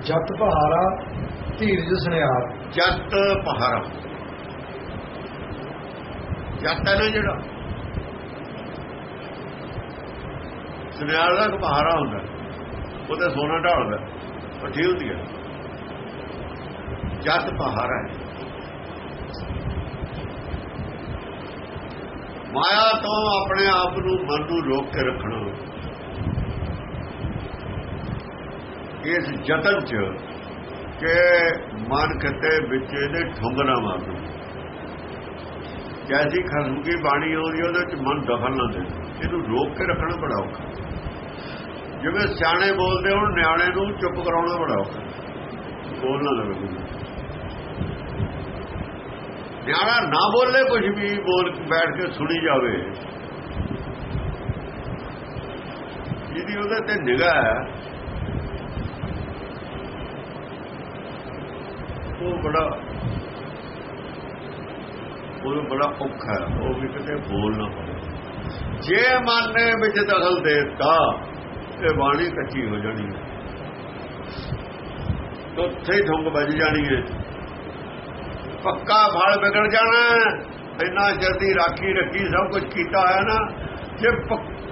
ਜਤ ਪਹਾਰਾ ਧੀਰਜ ਸੁਨਿਆਰ। ਜੱਟ ਪਹਾਰਾ ਜੱਟ ਹੈ ਨਾ ਜਿਹੜਾ? ਸੁਨਿਆਰ ਦਾ ਪਹਾਰਾ ਹੁੰਦਾ। ਉਹਦਾ ਸੋਨਾ ਢਾਲਦਾ। ਪੱਠੀ ਹੁੰਦੀ ਹੈ। ਜੱਟ ਪਹਾਰਾ ਹੈ। ਮਾਇਆ ਤੋਂ ਆਪਣੇ ਆਪ ਨੂੰ ਮਨ ਨੂੰ ਰੋਕ ਕੇ ਰੱਖਣਾ। ਇਸ ਯਤਨ ਚ ਕਿ ਮਨ ਕਿਤੇ ਵਿੱਚ ਇਹਦੇ ਠੁੰਗਣਾ ਮਾਰਨਾ ਜੈਸੀ ਖਸਮ ਕੀ ਬਾਣੀ ਆਉਂਦੀ ਉਹਦੇ ਚ ਮਨ ਦਖਲ ਨਾ ਦੇ ਇਹਨੂੰ ਰੋਕ ਕੇ ਰੱਖਣਾ ਬੜਾ ਔਖਾ। ਜਿਵੇਂ ਸਿਆਣੇ ਬੋਲਦੇ ਹੁਣ, ਨਿਆਣੇ ਨੂੰ ਚੁੱਪ ਕਰਾਉਣਾ ਬੜਾ ਔਖਾ। ਬੋਲਣਾ ਲਵੇ ਨਿਆਣਾ ਨਾ ਬੋਲੇ ਕੁਝ ਵੀ ਬੋਲ ਬੈਠ ਕੇ ਸੁਣੀ ਜਾਵੇ। ਜਿਹਦੀ ਉਹਦੇ ਤੇ ਨਿਗਾਹ ਹੈ ਉਹ ਬੜਾ ਉਹ ਬੜਾ ਔਖਾ ਹੈ। ਉਹ ਵੀ ਕਿਤੇ ਬੋਲਣਾ ਪਵੇ ਜੇ ਮਨ ਨੇ ਵਿੱਚ ਦਖਲ ਦੇਤਾ ਤੇ ਬਾਣੀ ਕੱਚੀ ਹੋ ਜਾਣੀ ਹੈ। ਉੱਥੇ ਠੁੰਗ ਵੱਜ ਜਾਣੀ ਹੈ। ਪੱਕਾ ਫਲ ਵਿਗੜ ਜਾਣਾ ਇੰਨਾ ਜਲਦੀ ਰਾਖੀ ਰੱਖੀ ਸਭ ਕੁਝ ਕੀਤਾ ਹੈ ਨਾ, ਜੇ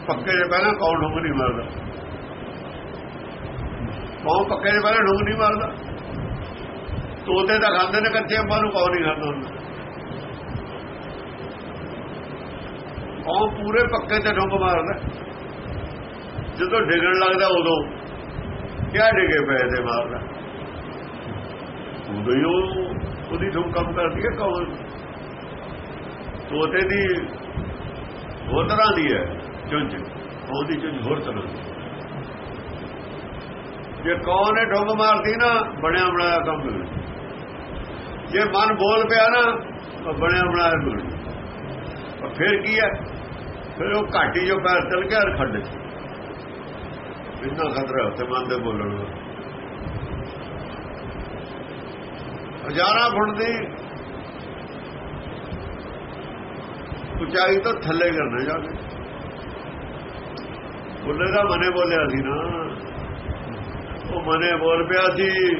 ਪੱਕੇ ਦੇ ਪਹਿਲਾਂ ਕੌਣ ਠੁੰਗ ਨਹੀਂ ਮਾਰਦਾ? ਕੌਣ ਪੱਕੇ ਦੇ ਪਹਿਲਾਂ ਠੁੰਗ ਨਹੀਂ ਮਾਰਦਾ? ਤੋਤੇ ਤਾਂ ਖਾਂਦੇ ਨੇ ਕੱਚੇ ਅੰਬਾਂ ਨੂੰ ਕੌਣ ਨਹੀਂ ਖਾਂਦਾ ਹੁੰਦਾ ਪੂਰੇ ਪੱਕੇ ਤੇ ਠੁੰਗ ਮਾਰਦਾ। ਜਦੋਂ ਡਿੱਗਣ ਲੱਗਦਾ ਉਦੋਂ, ਕਿਆ ਡਿੱਗੇ ਪਏ ਤੇ ਮਾਰਦਾ। ਉਦੋਂ ਹੀ ਉਹਦੀ ਠੁੰਗ ਕੰਮ ਕਰਦੀ ਹੈ, ਕੌਣ? ਤੋਤੇ ਦੀ ਹੋਰ ਤਰ੍ਹਾਂ ਦੀ ਹੈ, ਚੁੰਝ। ਉਹਦੀ ਚੁੰਝ ਹੋਰ ਤਰ੍ਹਾਂ ਦੀ। ਜੇ ਕੌਣ ਨੇ ਠੁੰਗ ਮਾਰਦੀ ਨਾ, ਬਣਿਆ ਬਣਾਇਆ ਕੰਮ। ਜੇ ਮਨ ਬੋਲ ਪਿਆ ਨਾ, ਤਾਂ ਬਣਿਆ ਬਣਾਇਆ ਮਿਲਦਾ ਫਿਰ ਕੀ ਹੈ? ਫਿਰ ਉਹ ਘਾਟੀ ਜੋ ਪੈਰ ਚਲ ਗਿਆ ਹਰ ਖੱਡ ਇੰਨਾ ਖਤਰਾ ਤੇ ਮਨ ਦੇ ਬੋਲਣ ਦਾ। ਹਜ਼ਾਰਾਂ ਫੁੱਟ ਦੀ ਉਚਾਈ ਤੋਂ ਥੱਲੇ ਕਰਨਾ ਜਾ ਕੇ। ਬੋਲੇ ਦਾ ਮਨੇ ਬੋਲਿਆ ਸੀ ਨਾ। ਉਹ ਮਨੇ ਬੋਲ ਪਿਆ ਸੀ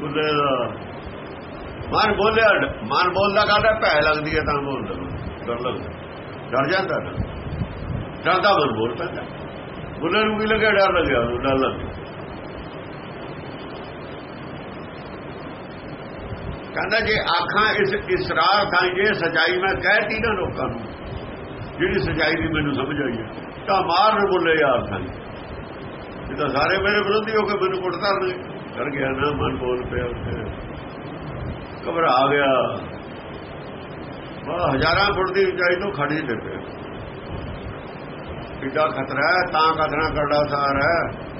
ਬੋਲੇ ਦਾ। ਮਨ ਬੋਲਿਆ, ਮਨ ਬੋਲਦਾ ਕਾਹਦਾ? ਭੈ ਲੱਗਦੀ ਹੈ ਤਾਂ ਬੋਲਦਾ ਡਰ ਲੱਗਦਾ। ਡਰ ਜਾਂਦਾ ਨਾ ਡਰਦਾ ਮਨ ਬੋਲ ਪੈਂਦਾ। ਬੋਲੇ ਨੂੰ ਵੀ ਲੱਗਿਆ? ਡਰ ਲੱਗਿਆ, ਉਹਨੂੰ ਡਰ ਲੱਗਿਆ ਕਹਿੰਦਾ ਜੇ ਆਖਾਂ ਇਸ ਇਸਰਾਰ ਥਾਂ ਜੇ ਸਚਾਈ ਮੈਂ ਕਹਿਤੀ ਨਾ ਲੋਕਾਂ ਨੂੰ, ਜਿਹੜੀ ਸਚਾਈ ਦੀ ਮੈਨੂੰ ਸਮਝ ਆਈ ਹੈ, ਤਾਂ ਮਾਰ ਨਾ ਬੋਲੇ ਯਾਰ ਥਾਂ। ਇਹ ਤਾਂ ਸਾਰੇ ਮੇਰੇ ਵਿਰੋਧੀ ਹੋ ਕੇ ਮੈਨੂੰ ਕੁੱਟਦਾ ਨੇ ਡਰ ਗਿਆ ਨਾ, ਮਨ ਬੋਲ ਪਿਆ ਉੱਥੇ। ਘਬਰਾ ਗਿਆ। ਬਾ ਹਜ਼ਾਰਾਂ ਫੁੱਟ ਦੀ ਉਚਾਈ ਤੋਂ ਖੜੀ ਦੇ ਪਿਆ। ਕਿੱਡਾ ਖਤਰਾ ਹੈ, ਤਾਂ ਕਦਰਾਂ ਕਰਦਾ ਸਾਰ ਹੈ।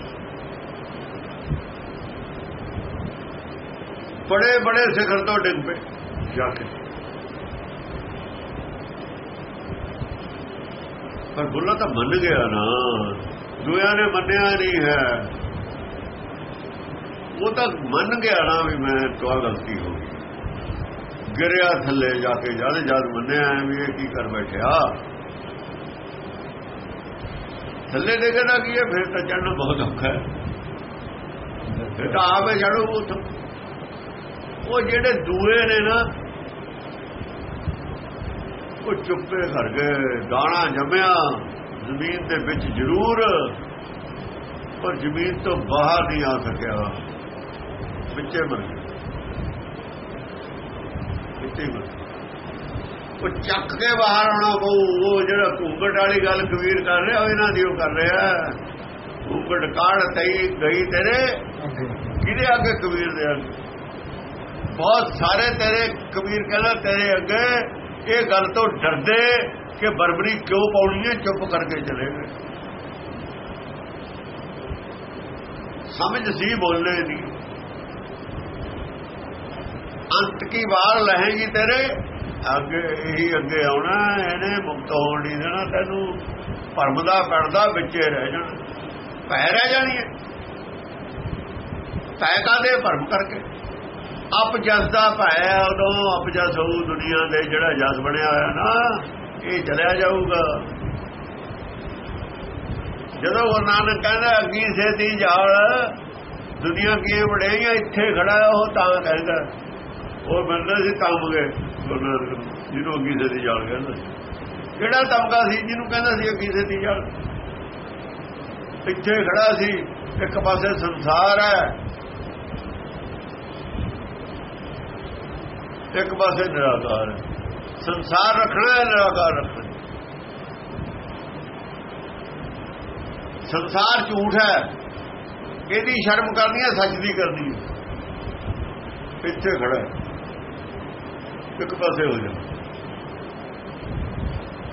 ਬੜੇ ਬੜੇ ਸਿਖਰ ਤੋਂ ਡਿੱਗ ਪਏ ਜਾ ਕੇ। ਪਰ ਬੁੱਲਾ ਤਾਂ ਮੰਨ ਗਿਆ ਨਾ। ਦੁਆ ਨੇ ਮੰਨਿਆ ਨਹੀਂ ਹੈ। ਉਹ ਤਾਂ ਮੰਨ ਗਿਆ ਨਾ ਵੀ ਮੈਂ ਤੋਂ ਗਲਤੀ ਹੋ ਗਈ। ਗਿਰਿਆ ਥੱਲੇ ਜਾ ਕੇ ਜਦ ਜਦ ਮੰਨਿਆ ਵੀ ਇਹ ਕੀ ਕਰ ਬੈਠਿਆ। ਥੱਲੇ ਦੇਖਦਾ ਕੀ ਹੈ, ਫਿਰ ਤਾਂ ਚੜਨਾ ਬਹੁਤ ਔਖਾ ਹੈ। ਫਿਰ ਤਾਂ ਆਪੇ ਚੜੋ ਉੱਥੋਂ। ਉਹ ਜਿਹੜੇ ਦੂਏ ਨੇ ਨਾ, ਉਹ ਚੁੱਪੇ ਕਰ ਗਏ, ਦਾਣਾ ਜੰਮਿਆ, ਜ਼ਮੀਨ ਦੇ ਵਿੱਚ ਜ਼ਰੂਰ, ਪਰ ਜ਼ਮੀਨ ਤੋਂ ਬਾਹਰ ਨਹੀਂ ਆ ਸਕਿਆ। ਵਿੱਚੇ ਮਰ ਗਿਆ ਵਿੱਚੇ ਉਹ ਚੱਕ ਕੇ ਬਾਹਰ ਆਉਣਾ ਪਊ, ਉਹ ਜਿਹੜਾ ਘੂੰਗਟ ਵਾਲੀ ਗੱਲ ਕਬੀਰ ਕਰ ਰਿਹਾ, ਉਹ ਇਹਨਾਂ ਦੀ ਉਹ ਕਰ ਰਿਹਾ। ਘੂੰਗਟ ਕਾੜ ਤਈ ਗਈ ਤੇਰੇ, ਕਿਹਦੇ ਅੱਗੇ ਕਬੀਰ ਦੇ ਅੱਗੇ? ਬਹੁਤ ਸਾਰੇ ਤੇਰੇ, ਕਬੀਰ ਕਹਿੰਦਾ ਤੇਰੇ ਅੱਗੇ ਇਹ ਗੱਲ ਤੋਂ ਡਰਦੇ ਕਿ ਬਰਬਰੀ ਕਿਉਂ ਪਾਉਣੀ ਹੈ, ਚੁੱਪ ਕਰਕੇ ਚਲੇ ਗਏ। ਸਮਝ ਸੀ ਬੋਲਣੇ ਦੀ। ਅੰਤ ਕੀ ਵਾਰ ਲਹੇਗੀ ਤੇਰੇ? ਅੱਗੇ ਇਹੀ ਅੱਗੇ ਆਉਣਾ, ਇਹਨੇ ਮੁਕਤ ਹੋਣ ਨਹੀਂ ਦੇਣਾ, ਤੈਨੂੰ ਭਰਮ ਦਾ ਪੜਦਾ ਵਿੱਚੇ ਰਹਿ ਜਾਣਾ। ਪੈ ਰਹਿ ਜਾਣੀ ਹੈ। ਪੈ ਕਾਦੇ ਭਰਮ ਕਰਕੇ? ਅਪ ਜਸ ਦਾ ਭਾਇਆ ਉਦੋਂ, ਅਪ ਜਸ ਹੋਊ ਦੁਨੀਆ ਦੇ ਜਿਹੜਾ ਜਸ ਬਣਿਆ ਹੋਇਆ ਨਾ, ਇਹ ਚਲਿਆ ਜਾਊਗਾ। ਜਦੋਂ ਗੁਰੂ ਨਾਨਕ ਕਹਿੰਦਾ, ਅੱਗੀ ਸੇਤੀ ਜਾਲ, ਦੁਨੀਆ ਕੀ ਵੜਿਆਈਆਂ ਇੱਥੇ ਖੜਾ ਉਹ ਤਾਂ ਕਹਿੰਦਾ ਉਹ ਬੰਦਾ ਸੀ ਤੰਮ ਗਏ। ਗੁਰੂ ਜਿਹਨੂੰ ਅੱਗੀ ਦੇ ਦੀ ਜਾਲ ਕਹਿੰਦਾ ਸੀ। ਕਿਹੜਾ ਤਮਗਾ ਸੀ? ਜਿਹਨੂੰ ਕਹਿੰਦਾ ਸੀ ਅੱਗੀ ਦੇ ਦੀ ਜਾਲ ਇੱਥੇ ਖੜਾ ਸੀ। ਇੱਕ ਪਾਸੇ ਸੰਸਾਰ ਹੈ। ਇੱਕ ਪਾਸੇ ਨਿਰਾਕਾਰ ਹੈ। ਸੰਸਾਰ ਰੱਖਣਾ ਹੈ, ਨਿਰਾਕਾਰ ਰੱਖਣਾ ਸੰਸਾਰ ਝੂਠ ਹੈ। ਇਹਦੀ ਸ਼ਰਮ ਕਰਨੀ ਹੈ, ਸੱਚ ਦੀ ਕਰਨੀ ਹੈ। ਇੱਥੇ ਖੜਾ ਹੈ। ਇੱਕ ਪਾਸੇ ਹੋ ਜਾ।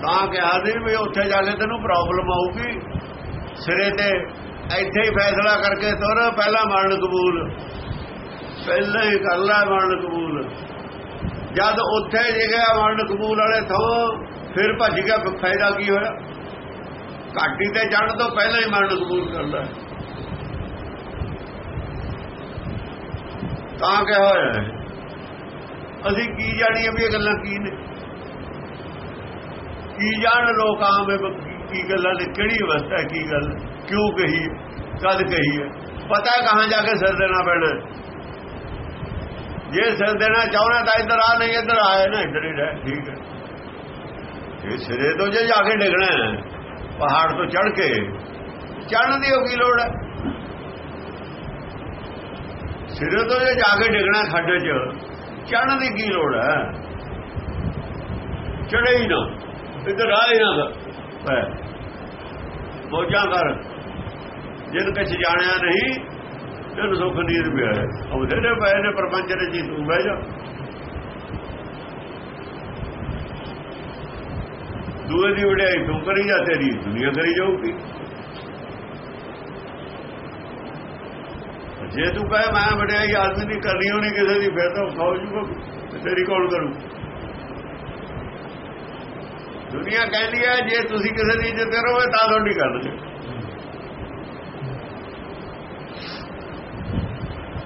ਤਾਂ ਕਿਹਾ ਦੇ ਵੀ ਉੱਥੇ ਜਾ ਕੇ ਤੈਨੂੰ ਪ੍ਰੋਬਲਮ ਆਊਗੀ। ਸਿਰੇ ਤੇ ਇੱਥੇ ਹੀ ਫੈਸਲਾ ਕਰਕੇ ਤੁਰ, ਪਹਿਲਾਂ ਮਰਨ ਕਬੂਲ। ਪਹਿਲਾਂ ਹੀ ਕਰ ਲੈ ਮਰਨ ਕਬੂਲ। ਜਦ ਉੱਥੇ ਜਿਗਿਆ ਮਰਨ ਕਬੂਲ ਵਾਲੇ ਥੋਂ, ਫਿਰ ਭੱਜ ਗਿਆ ਫਾਇਦਾ ਕੀ ਹੋਇਆ? ਘਾਟੀ ਤੇ ਚੜਨ ਤੋਂ ਪਹਿਲਾਂ ਹੀ ਮਰਨ ਕਬੂਲ ਕਰਦਾ ਤਾਂ ਕਿਹਾ ਹੋਇਆ ਅਸੀਂ ਕੀ ਜਾਣੀਏ ਵੀ ਇਹ ਗੱਲਾਂ ਕੀ ਨੇ? ਕੀ ਜਾਣ ਲੋਕ ਆਮ ਕੀ ਗੱਲਾਂ ਨੇ? ਕਿਹੜੀ ਅਵਸਥਾ ਕੀ ਗੱਲ? ਕਿਉਂ ਕਹੀ ਕਦ ਕਹੀ ਹੈ? ਪਤਾ ਹੈ ਕਹਾਂ ਜਾ ਕੇ ਸਿਰ ਦੇਣਾ ਪੈਣਾ ਜੇ ਸਿਰ ਦੇਣਾ ਚਾਹਣਾ ਤਾਂ ਇੱਧਰ ਆ, ਨਹੀਂ ਇੱਧਰ ਆਏ ਨਾ ਇੱਧਰ ਹੀ ਰਹਿ, ਠੀਕ ਹੈ। ਇਹ ਸਿਰੇ ਤੋਂ ਜੇ ਜਾ ਕੇ ਡਿੱਗਣਾ ਹੈ, ਪਹਾੜ ਤੋਂ ਚੜ ਕੇ ਚੜਨ ਦੀ ਉਹ ਕੀ ਲੋੜ ਹੈ? ਸਿਰੇ ਤੋਂ ਜੇ ਜਾ ਕੇ ਡਿੱਗਣਾ ਖੱਡੇ 'ਚ ਚੜਨ ਦੀ ਕੀ ਲੋੜ ਹੈ? ਚੜੇ ਹੀ ਨਾ, ਇੱਧਰ ਆਏ ਨਾ ਪੈ ਮੋਜਾਂ ਕਰ ਜਿਨ ਕਿਛ ਜਾਣਿਆ ਨਹੀਂ, ਤੈਨੂੰ ਸੁਖ ਨੀਰ ਪਿਆ ਹੈ ਉਹਦੇ ਨੇ ਪਏ ਨੇ, ਪ੍ਰਪੰਚ ਨੇ ਜੀ, ਤੂੰ ਬਹਿ ਜਾ। ਦੂਏ ਦੀ ਵਡਿਆਈ ਤੂੰ ਕਰੀ ਜਾ ਤੇਰੀ ਦੁਨੀਆ ਕਰੀ ਜਾਊਗੀ? ਜੇ ਤੂੰ ਕਹੇ ਮੈਂ ਵਡਿਆਈ ਆਦਮੀ ਦੀ ਕਰਨੀ ਹੋਣੀ ਕਿਸੇ ਦੀ, ਫਿਰ ਤਾਂ ਫੌਜ ਜੂਗਾ, ਤੇਰੀ ਕੌਣ ਕਰੂ? ਦੁਨੀਆ ਕਹਿੰਦੀ ਹੈ ਜੇ ਤੁਸੀਂ ਕਿਸੇ ਦੀ ਇੱਜ਼ਤ ਕਰੋਗੇ, ਤਾਂ ਤੁਹਾਡੀ ਕਰਨਗੇ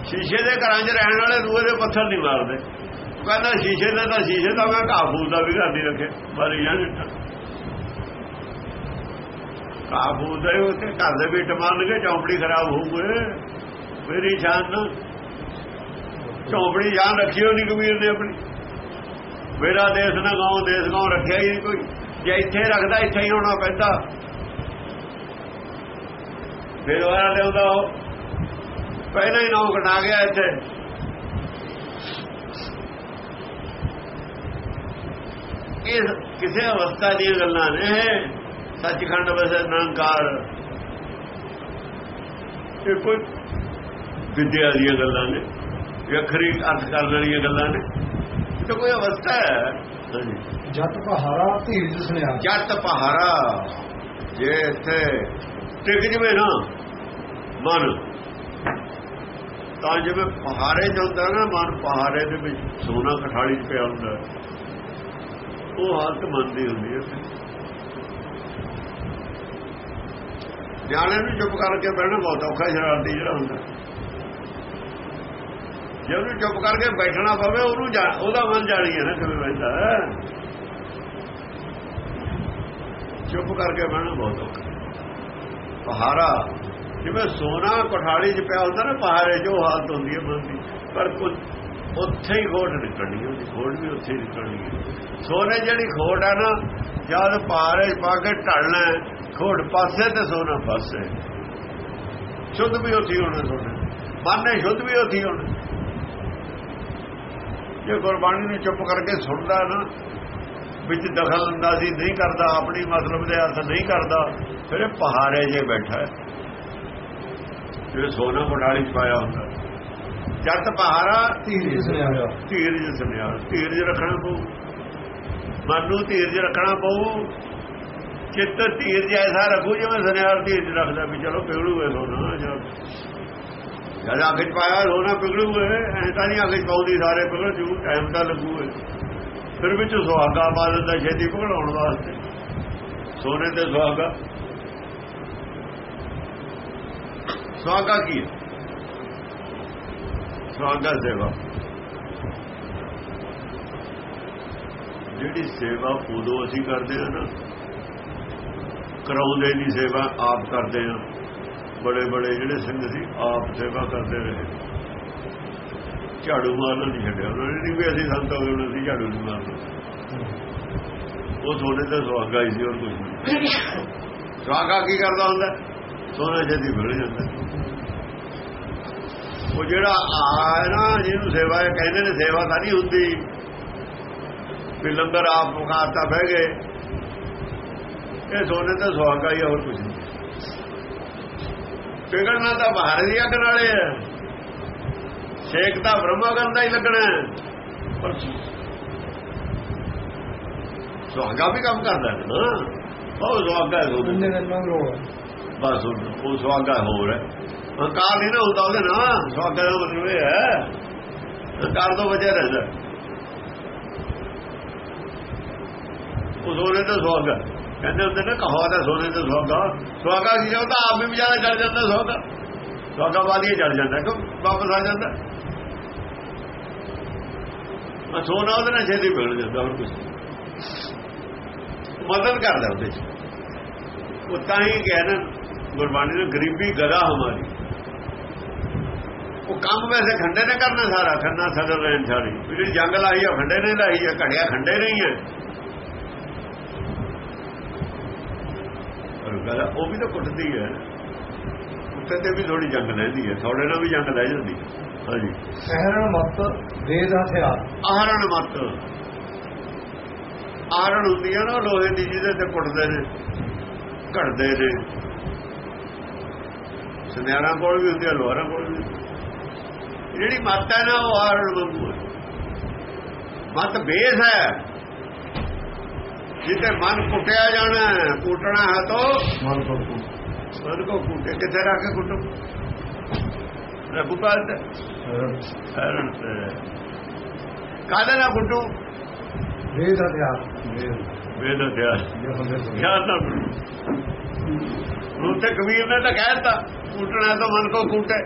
ਸ਼ੀਸ਼ੇ ਦੇ ਘਰਾਂ 'ਚ ਰਹਿਣ ਵਾਲੇ ਦੂਏ ਦੇ ਪੱਥਰ ਨਹੀਂ ਮਾਰਦੇ। ਕਹਿੰਦਾ ਸ਼ੀਸ਼ੇ ਦਾ ਤਾਂ ਸ਼ੀਸ਼ੇ ਦਾ ਮੈਂ ਘਾਹ ਫੂਸ ਦਾ ਵੀ ਘਰ ਨਹੀਂ ਰੱਖੇ ਮਾਰੀ ਜਾਂ ਜਿੱਟਾ ਘਾਹ ਫੂਸ ਦੇ ਉੱਤੇ ਘਰ ਦੇ ਵੀ ਟਮਾਨਗੇ ਚੌਂਪੜੀ ਖਰਾਬ ਹੋਊਗੇ। ਮੇਰੀ ਜਾਨ ਨਾ ਚੌਂਪੜੀ ਜਾਨ ਰੱਖੀ ਹੋਣੀ ਕਬੀਰ ਨੇ ਆਪਣੀ। ਮੇਰਾ ਦੇਸ਼ ਨਾ ਗਾਉਂ, ਦੇਸ਼ ਗਾਉਂ ਰੱਖਿਆ ਹੀ ਕੋਈ। ਜੇ ਇੱਥੇ ਰੱਖਦਾ, ਇੱਥੇ ਹੀ ਹੋਣਾ ਪੈਂਦਾ। ਫਿਰ ਵਾਲਾ ਲਿਆਉਂਦਾ ਉਹ ਪਹਿਲਾਂ ਹੀ ਨਾਮ ਕਟਾ ਗਿਆ ਇੱਥੇ। ਇਹ ਕਿਸੇ ਅਵਸਥਾ ਦੀਆਂ ਗੱਲਾਂ ਨੇ। ਸੱਚਖੰਡ ਵਸੇ ਨੰਕਾਰ ਇਹ ਕੋਈ ਵਿਦਿਆ ਦੀਆਂ ਗੱਲਾਂ ਨੇ ਵਿਖਰੀ ਅਰਥ ਕਰਨ ਵਾਲੀਆਂ ਗੱਲਾਂ ਨੇ। ਤੇ ਕੋਈ ਅਵਸਥਾ ਹੈ? ਜਤ ਪਹਾਰਾ ਧੀਰਜ ਸੁਨਿਆ ਜੱਟ ਪਹਾਰਾ ਜੇ ਇੱਥੇ ਟਿਕ ਜਵੇ ਨਾ ਮਨ। ਤਾਂ ਜਿਵੇਂ ਪਹਾੜੇ ਚ ਹੁੰਦਾ ਨਾ ਮਨ ਪਹਾੜੇ ਦੇ ਵਿੱਚ ਸੋਨਾ ਕਠਾਲੀ ਚ ਪਿਆ ਹੁੰਦਾ। ਉਹ ਹਾਲਤ ਮਨ ਦੀ ਹੁੰਦੀ ਹੈ ਨਿਆਣੇ ਨੂੰ ਚੁੱਪ ਕਰਕੇ ਬਹਿਣਾ ਬਹੁਤ ਔਖਾ ਸ਼ਰਾਰਤੀ ਜਿਹੜਾ ਹੁੰਦਾ। ਜੇ ਉਹਨੂੰ ਚੁੱਪ ਕਰਕੇ ਬੈਠਣਾ ਪਵੇ, ਉਹਨੂੰ ਉਹਦਾ ਮਨ ਜਾਣੀ ਹੈ ਨਾ ਕਿਵੇਂ ਬੈਠਦਾ ਚੁੱਪ ਕਰਕੇ ਬਹਿਣਾ ਬਹੁਤ ਔਖਾ। ਪਹਾਰਾ ਜਿਵੇਂ ਸੋਨਾ ਕੋਠਾਲੀ 'ਚ ਪਿਆ ਹੁੰਦਾ ਨਾ, ਪਹਾੜੇ ਜੋ ਹਾਲਤ ਹੁੰਦੀ ਹੈ ਬੰਦੀ ਪਰ ਕੁਝ ਉੱਥੇ ਹੀ ਖੋਟ ਨਿਕਲਣੀ ਉਹਦੀ ਖੋਟ ਵੀ ਉੱਥੇ ਹੀ ਨਿਕਲਣੀ ਹੈ। ਸੋਨੇ ਜਿਹੜੀ ਖੋਟ ਹੈ ਨਾ, ਜਦ ਪਹਾਰੇ ਚ ਪਾ ਕੇ ਢਲਣਾ ਖੋਟ ਪਾਸੇ ਤੇ ਸੋਨਾ ਪਾਸੇ। ਸ਼ੁੱਧ ਵੀ ਉੱਥੇ ਹੋਣਾ ਸੋਨਾ। ਮਨ ਨੇ ਸ਼ੁੱਧ ਵੀ ਉੱਥੇ ਹੋਣਾ। ਜੇ ਗੁਰਬਾਣੀ ਨੂੰ ਚੁੱਪ ਕਰਕੇ ਸੁਣਦਾ ਨਾ ਵਿੱਚ ਦਖਲ ਅੰਦਾਜ਼ੀ ਨਹੀਂ ਕਰਦਾ ਆਪਣੀ ਮਤਲਬ ਦੇ ਅਰਥ ਨਹੀਂ ਕਰਦਾ ਫਿਰ ਇਹ ਪਹਾੜੇ ਜੇ ਬੈਠਾ ਹੈ। ਜੇ ਸੋਨਾ ਕੋਟਾਲੀ ਚ ਪਾਇਆ ਹੁੰਦਾ। ਜੱਟ ਪਹਾੜਾ ਧੀਰਜ ਸੁਨਿਆ ਧੀਰਜ ਸੁਨਿਆ ਧੀਰਜ ਰੱਖਣਾ ਪਊ। ਮਨ ਨੂੰ ਧੀਰਜ ਰੱਖਣਾ ਪਊ। ਚਿੱਤ ਧੀਰਜ ਐਸਾ ਰੱਖੂ ਜਿਵੇਂ ਸੁਨਿਆਰ ਧੀਰਜ ਰੱਖਦਾ ਵੀ ਚਲੋ ਪਿਗੜੂ ਹੈ ਸੋਨਾ ਜਦ ਜਦ ਅੱਗੇ ਪਾਇਆ ਸੋਨਾ ਪਿਗੜੂ ਹੈ ਐ ਤਾਂ ਨਹੀਂ ਅੱਗੇ ਪਾਉਂਦੀ, ਸਾਰੇ ਪਿਗੜ ਜੂ ਟਾਈਮ ਤਾਂ ਲੱਗੂ ਫਿਰ ਵਿੱਚ ਸੁਹਾਗਾ ਪਾ ਦਿੰਦਾ ਛੇਤੀ ਭਗੜਾਉਣ ਵਾਸਤੇ। ਸੋਨੇ ਤੇ ਸੁਹਾਗਾ। ਸੁਹਾਗਾ ਕੀ ਹੈ? ਸੁਹਾਗਾ ਸੇਵਾ। ਜਿਹੜੀ ਸੇਵਾ ਉਦੋਂ ਅਸੀਂ ਕਰਦੇ ਹਾਂ ਨਾ, ਕਰਾਉਂਦੇ ਦੀ ਸੇਵਾ, ਆਪ ਕਰਦੇ ਹਾਂ। ਬੜੇ ਬੜੇ ਜਿਹੜੇ ਸਿੰਘ ਸੀ ਆਪ ਸੇਵਾ ਕਰਦੇ ਰਹੇ। ਝਾੜੂ ਮਾਰਨਾ ਨਹੀਂ ਛੱਡਿਆ। ਉਹਨਾਂ ਨੇ ਨਹੀਂ ਵੀ ਅਸੀਂ ਸੰਤ ਹੋ ਗਏ ਅਸੀਂ ਝਾੜੂ ਨਹੀਂ ਮਾਰਦੇ। ਉਹ ਸੋਨੇ ਤੇ ਸੁਹਾਗਾ ਹੀ ਸੀ ਹੋਰ ਕੁਝ ਨਹੀਂ। ਸੁਹਾਗਾ ਕੀ ਕਰਦਾ ਹੁੰਦਾ? ਸੋਨਾ ਜਦੀ ਮਿਲ ਜਾਂਦਾ। ਉਹ ਜਿਹੜਾ ਆ ਨਾ ਜਿਹਨੂੰ ਸੇਵਾ ਕਹਿੰਦੇ ਨੇ ਸੇਵਾ ਤਾਂ ਨਹੀਂ ਹੁੰਦੀ। ਵੀ ਲੰਗਰ ਆਪ ਮੁਕਾਤਾ ਬਹਿ ਗਏ। ਇਹ ਸੋਨੇ ਤੇ ਸੁਹਾਗਾ ਹੀ ਆ, ਹੋਰ ਕੁਝ ਨਹੀਂ। ਪਿਗੜਨਾ ਤਾਂ ਬਾਹਰ ਦੀ ਅੱਗ ਨਾਲੇ ਹੈ। ਛੇਕ ਤਾਂ ਬ੍ਰਹਮਾ ਗੰਦਾ ਹੀ ਲੱਗਣਾ। ਪਰ ਸੁਹਾਗਾ ਵੀ ਕੰਮ ਕਰਦਾ ਹੈ ਨਾ। ਉਹ ਸੁਹਾਗਾ ਹੈ ਉਹਦੇ। ਉਹਨੇ ਗੱਲਾਂ ਲੋੜ ਬਸ ਉਹ ਸੁਹਾਗਾ ਹੋਰ ਹੈ। ਹੰਕਾਰ ਨਹੀਂ ਨਾ ਹੁੰਦਾ ਉਹਦੇ ਨਾਲ। ਸੁਹਾਗਾ ਦਾ ਮਤਲਬ ਇਹ ਹੈ। ਹੰਕਾਰ ਤੋਂ ਬਚਿਆ ਰਹਿੰਦਾ। ਉਹ ਸੋਨੇ ਤੇ ਸੁਹਾਗਾ। ਕਹਿੰਦੇ ਹੁੰਦੇ ਨੇ ਕਹਾਵਾ ਦਾ ਸੋਨੇ ਤੇ ਸੁਹਾਗਾ। ਸੁਹਾਗਾ ਕੀ ਹੁੰਦਾ ਆਪ ਵੀ ਵਿਚਾਰਾ ਚੜ ਜਾਂਦਾ ਸੁਹਾਗਾ ਸੁਹਾਗਾ ਵਾਲੀਏ ਚੜ ਜਾਂਦਾ ਕਿ ਵਾਪਸ ਆ ਜਾਂਦਾ। ਆ ਸੋਨਾ ਉਹਦੇ ਨਾਲ ਛੇਤੀ ਮਿਲ ਜਾਂਦਾ, ਹੋਰ ਕੁਝ ਮਦਦ ਕਰਦਾ ਉਹਦੇ ਚ। ਉਹ ਤਾਂ ਹੀ ਕਹਿਣਾ ਗੁਰਬਾਣੀ ਨੇ, ਗਰੀਬੀ ਗਦਾ ਹਮਾਰੀ। ਉਹ ਕੰਮ ਵੈਸੇ ਖੰਡੇ ਨੇ ਕਰਨਾ ਸਾਰਾ, ਖੰਨਾ, ਸਦਰ ਰਹਿਣ ਸਾਰੀ ਵੀ ਜਿਹੜੀ ਜੰਗ ਲਾਈ ਆ, ਖੰਡੇ ਨੇ ਲਾਈ ਆ, ਘੜਿਆ ਖੰਡੇ ਨਹੀਂ ਹੈ ਪਰ ਗਦਾ ਉਹ ਵੀ ਤਾਂ ਕੁੱਟਦੀ ਹੈ। ਉੱਤੇ ਤੇ ਵੀ ਥੋੜੀ ਜੰਗ ਲੈਂਦੀ ਹੈ ਥੋੜੇ ਨਾਲ ਵੀ ਜੰਗ ਲੈ ਜਾਂਦੀ ਹੈ। ਹਾਂਜੀ। ਸਹਿਰਣ ਮਤ ਵੇਦ ਹਥਿਆਰ। ਆਹਰਣ ਮਤ। ਆਹਰਣ ਹੁੰਦੀ ਹੈ ਨਾ ਲੋਹੇ ਦੀ ਜਿਹਦੇ ਤੇ ਕੁੱਟਦੇ ਨੇ ਘੜਦੇ ਨੇ। ਸੁਨਿਆਰਾਂ ਕੋਲ ਵੀ ਹੁੰਦੀ ਹੈ ਲੋਹਾਰਾਂ ਕੋਲ ਵੀ। ਜਿਹੜੀ ਮੱਤ ਹੈ ਨਾ ਉਹ ਆਹਰਣ ਵਾਂਗੂ ਹੈ। ਮਤ ਬੇਸ ਹੈ। ਜਿੱਤੇ ਮਨ ਕੁੱਟਿਆ ਜਾਣਾ ਹੈ ਕੁੱਟਣਾ ਹੈ ਤਾਂ ਮਨ ਪਰਪੂ ਮਨ ਕੋ ਕੁੱਟੇ ਕਿੱਥੇ ਰੱਖ ਕੇ ਕੁੱਟੋ ਰੱਬੂ ਪਾਲ ਤੇ ਆਹਰਣ ਤੇ। ਕਾਹਦੇ ਨਾਲ ਕੁੱਟੂ ਵੇਦ ਹਥਿਆਰ ਵੇਦ। ਹਥਿਆਰ। ਖਿਆਲ ਨਾਲ ਤੇ ਕਬੀਰ ਨੇ ਤਾਂ ਕਹਿਤਾ ਕੂਟਣਾ ਤਾਂ ਮਨ ਕੋ ਕੂਟੇ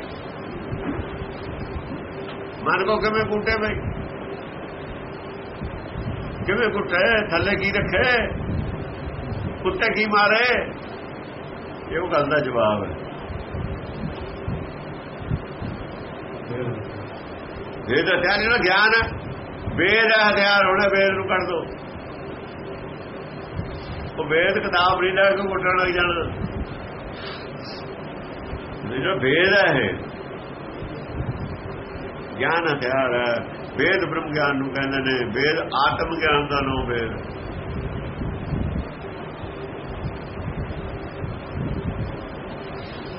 ਮਨ ਕੋ ਕਿਵੇਂ ਕੂਟੇ ਬਈ? ਕਿਵੇਂ ਕੁੱਟੇ ਥੱਲੇ ਕੀ ਰੱਖੇ? ਕੁੱਤੇ ਕੀ ਮਾਰੇ? ਇਹ ਗੱਲ ਦਾ ਜਵਾਬ ਹੈ। ਵੇਦ ਹਥਿਆਰ ਜਿਹੜਾ ਗਿਆਨ ਹੈ। ਵੇਦ ਹੈ ਹਥਿਆਰ ਹੋਣਾ, ਵੇਦ ਨੂੰ ਕੱਢ ਦੋ। ਉਹ ਵੇਦ ਕਿਤਾਬ ਨਹੀਂ ਲੈ ਕੇ ਕੁੱਟਣ ਲੱਗ ਜਾਣਾ। ਜਿਹੜਾ ਵੇਦ ਹੈ ਇਹ, ਗਿਆਨ ਹਥਿਆਰ ਹੈ। ਵੇਦ ਬ੍ਰਹਮ ਗਿਆਨ ਨੂੰ ਕਹਿੰਦੇ ਨੇ ਵੇਦ ਆਤਮ ਗਿਆਨ ਦਾ ਨਾਮ ਵੇਦ।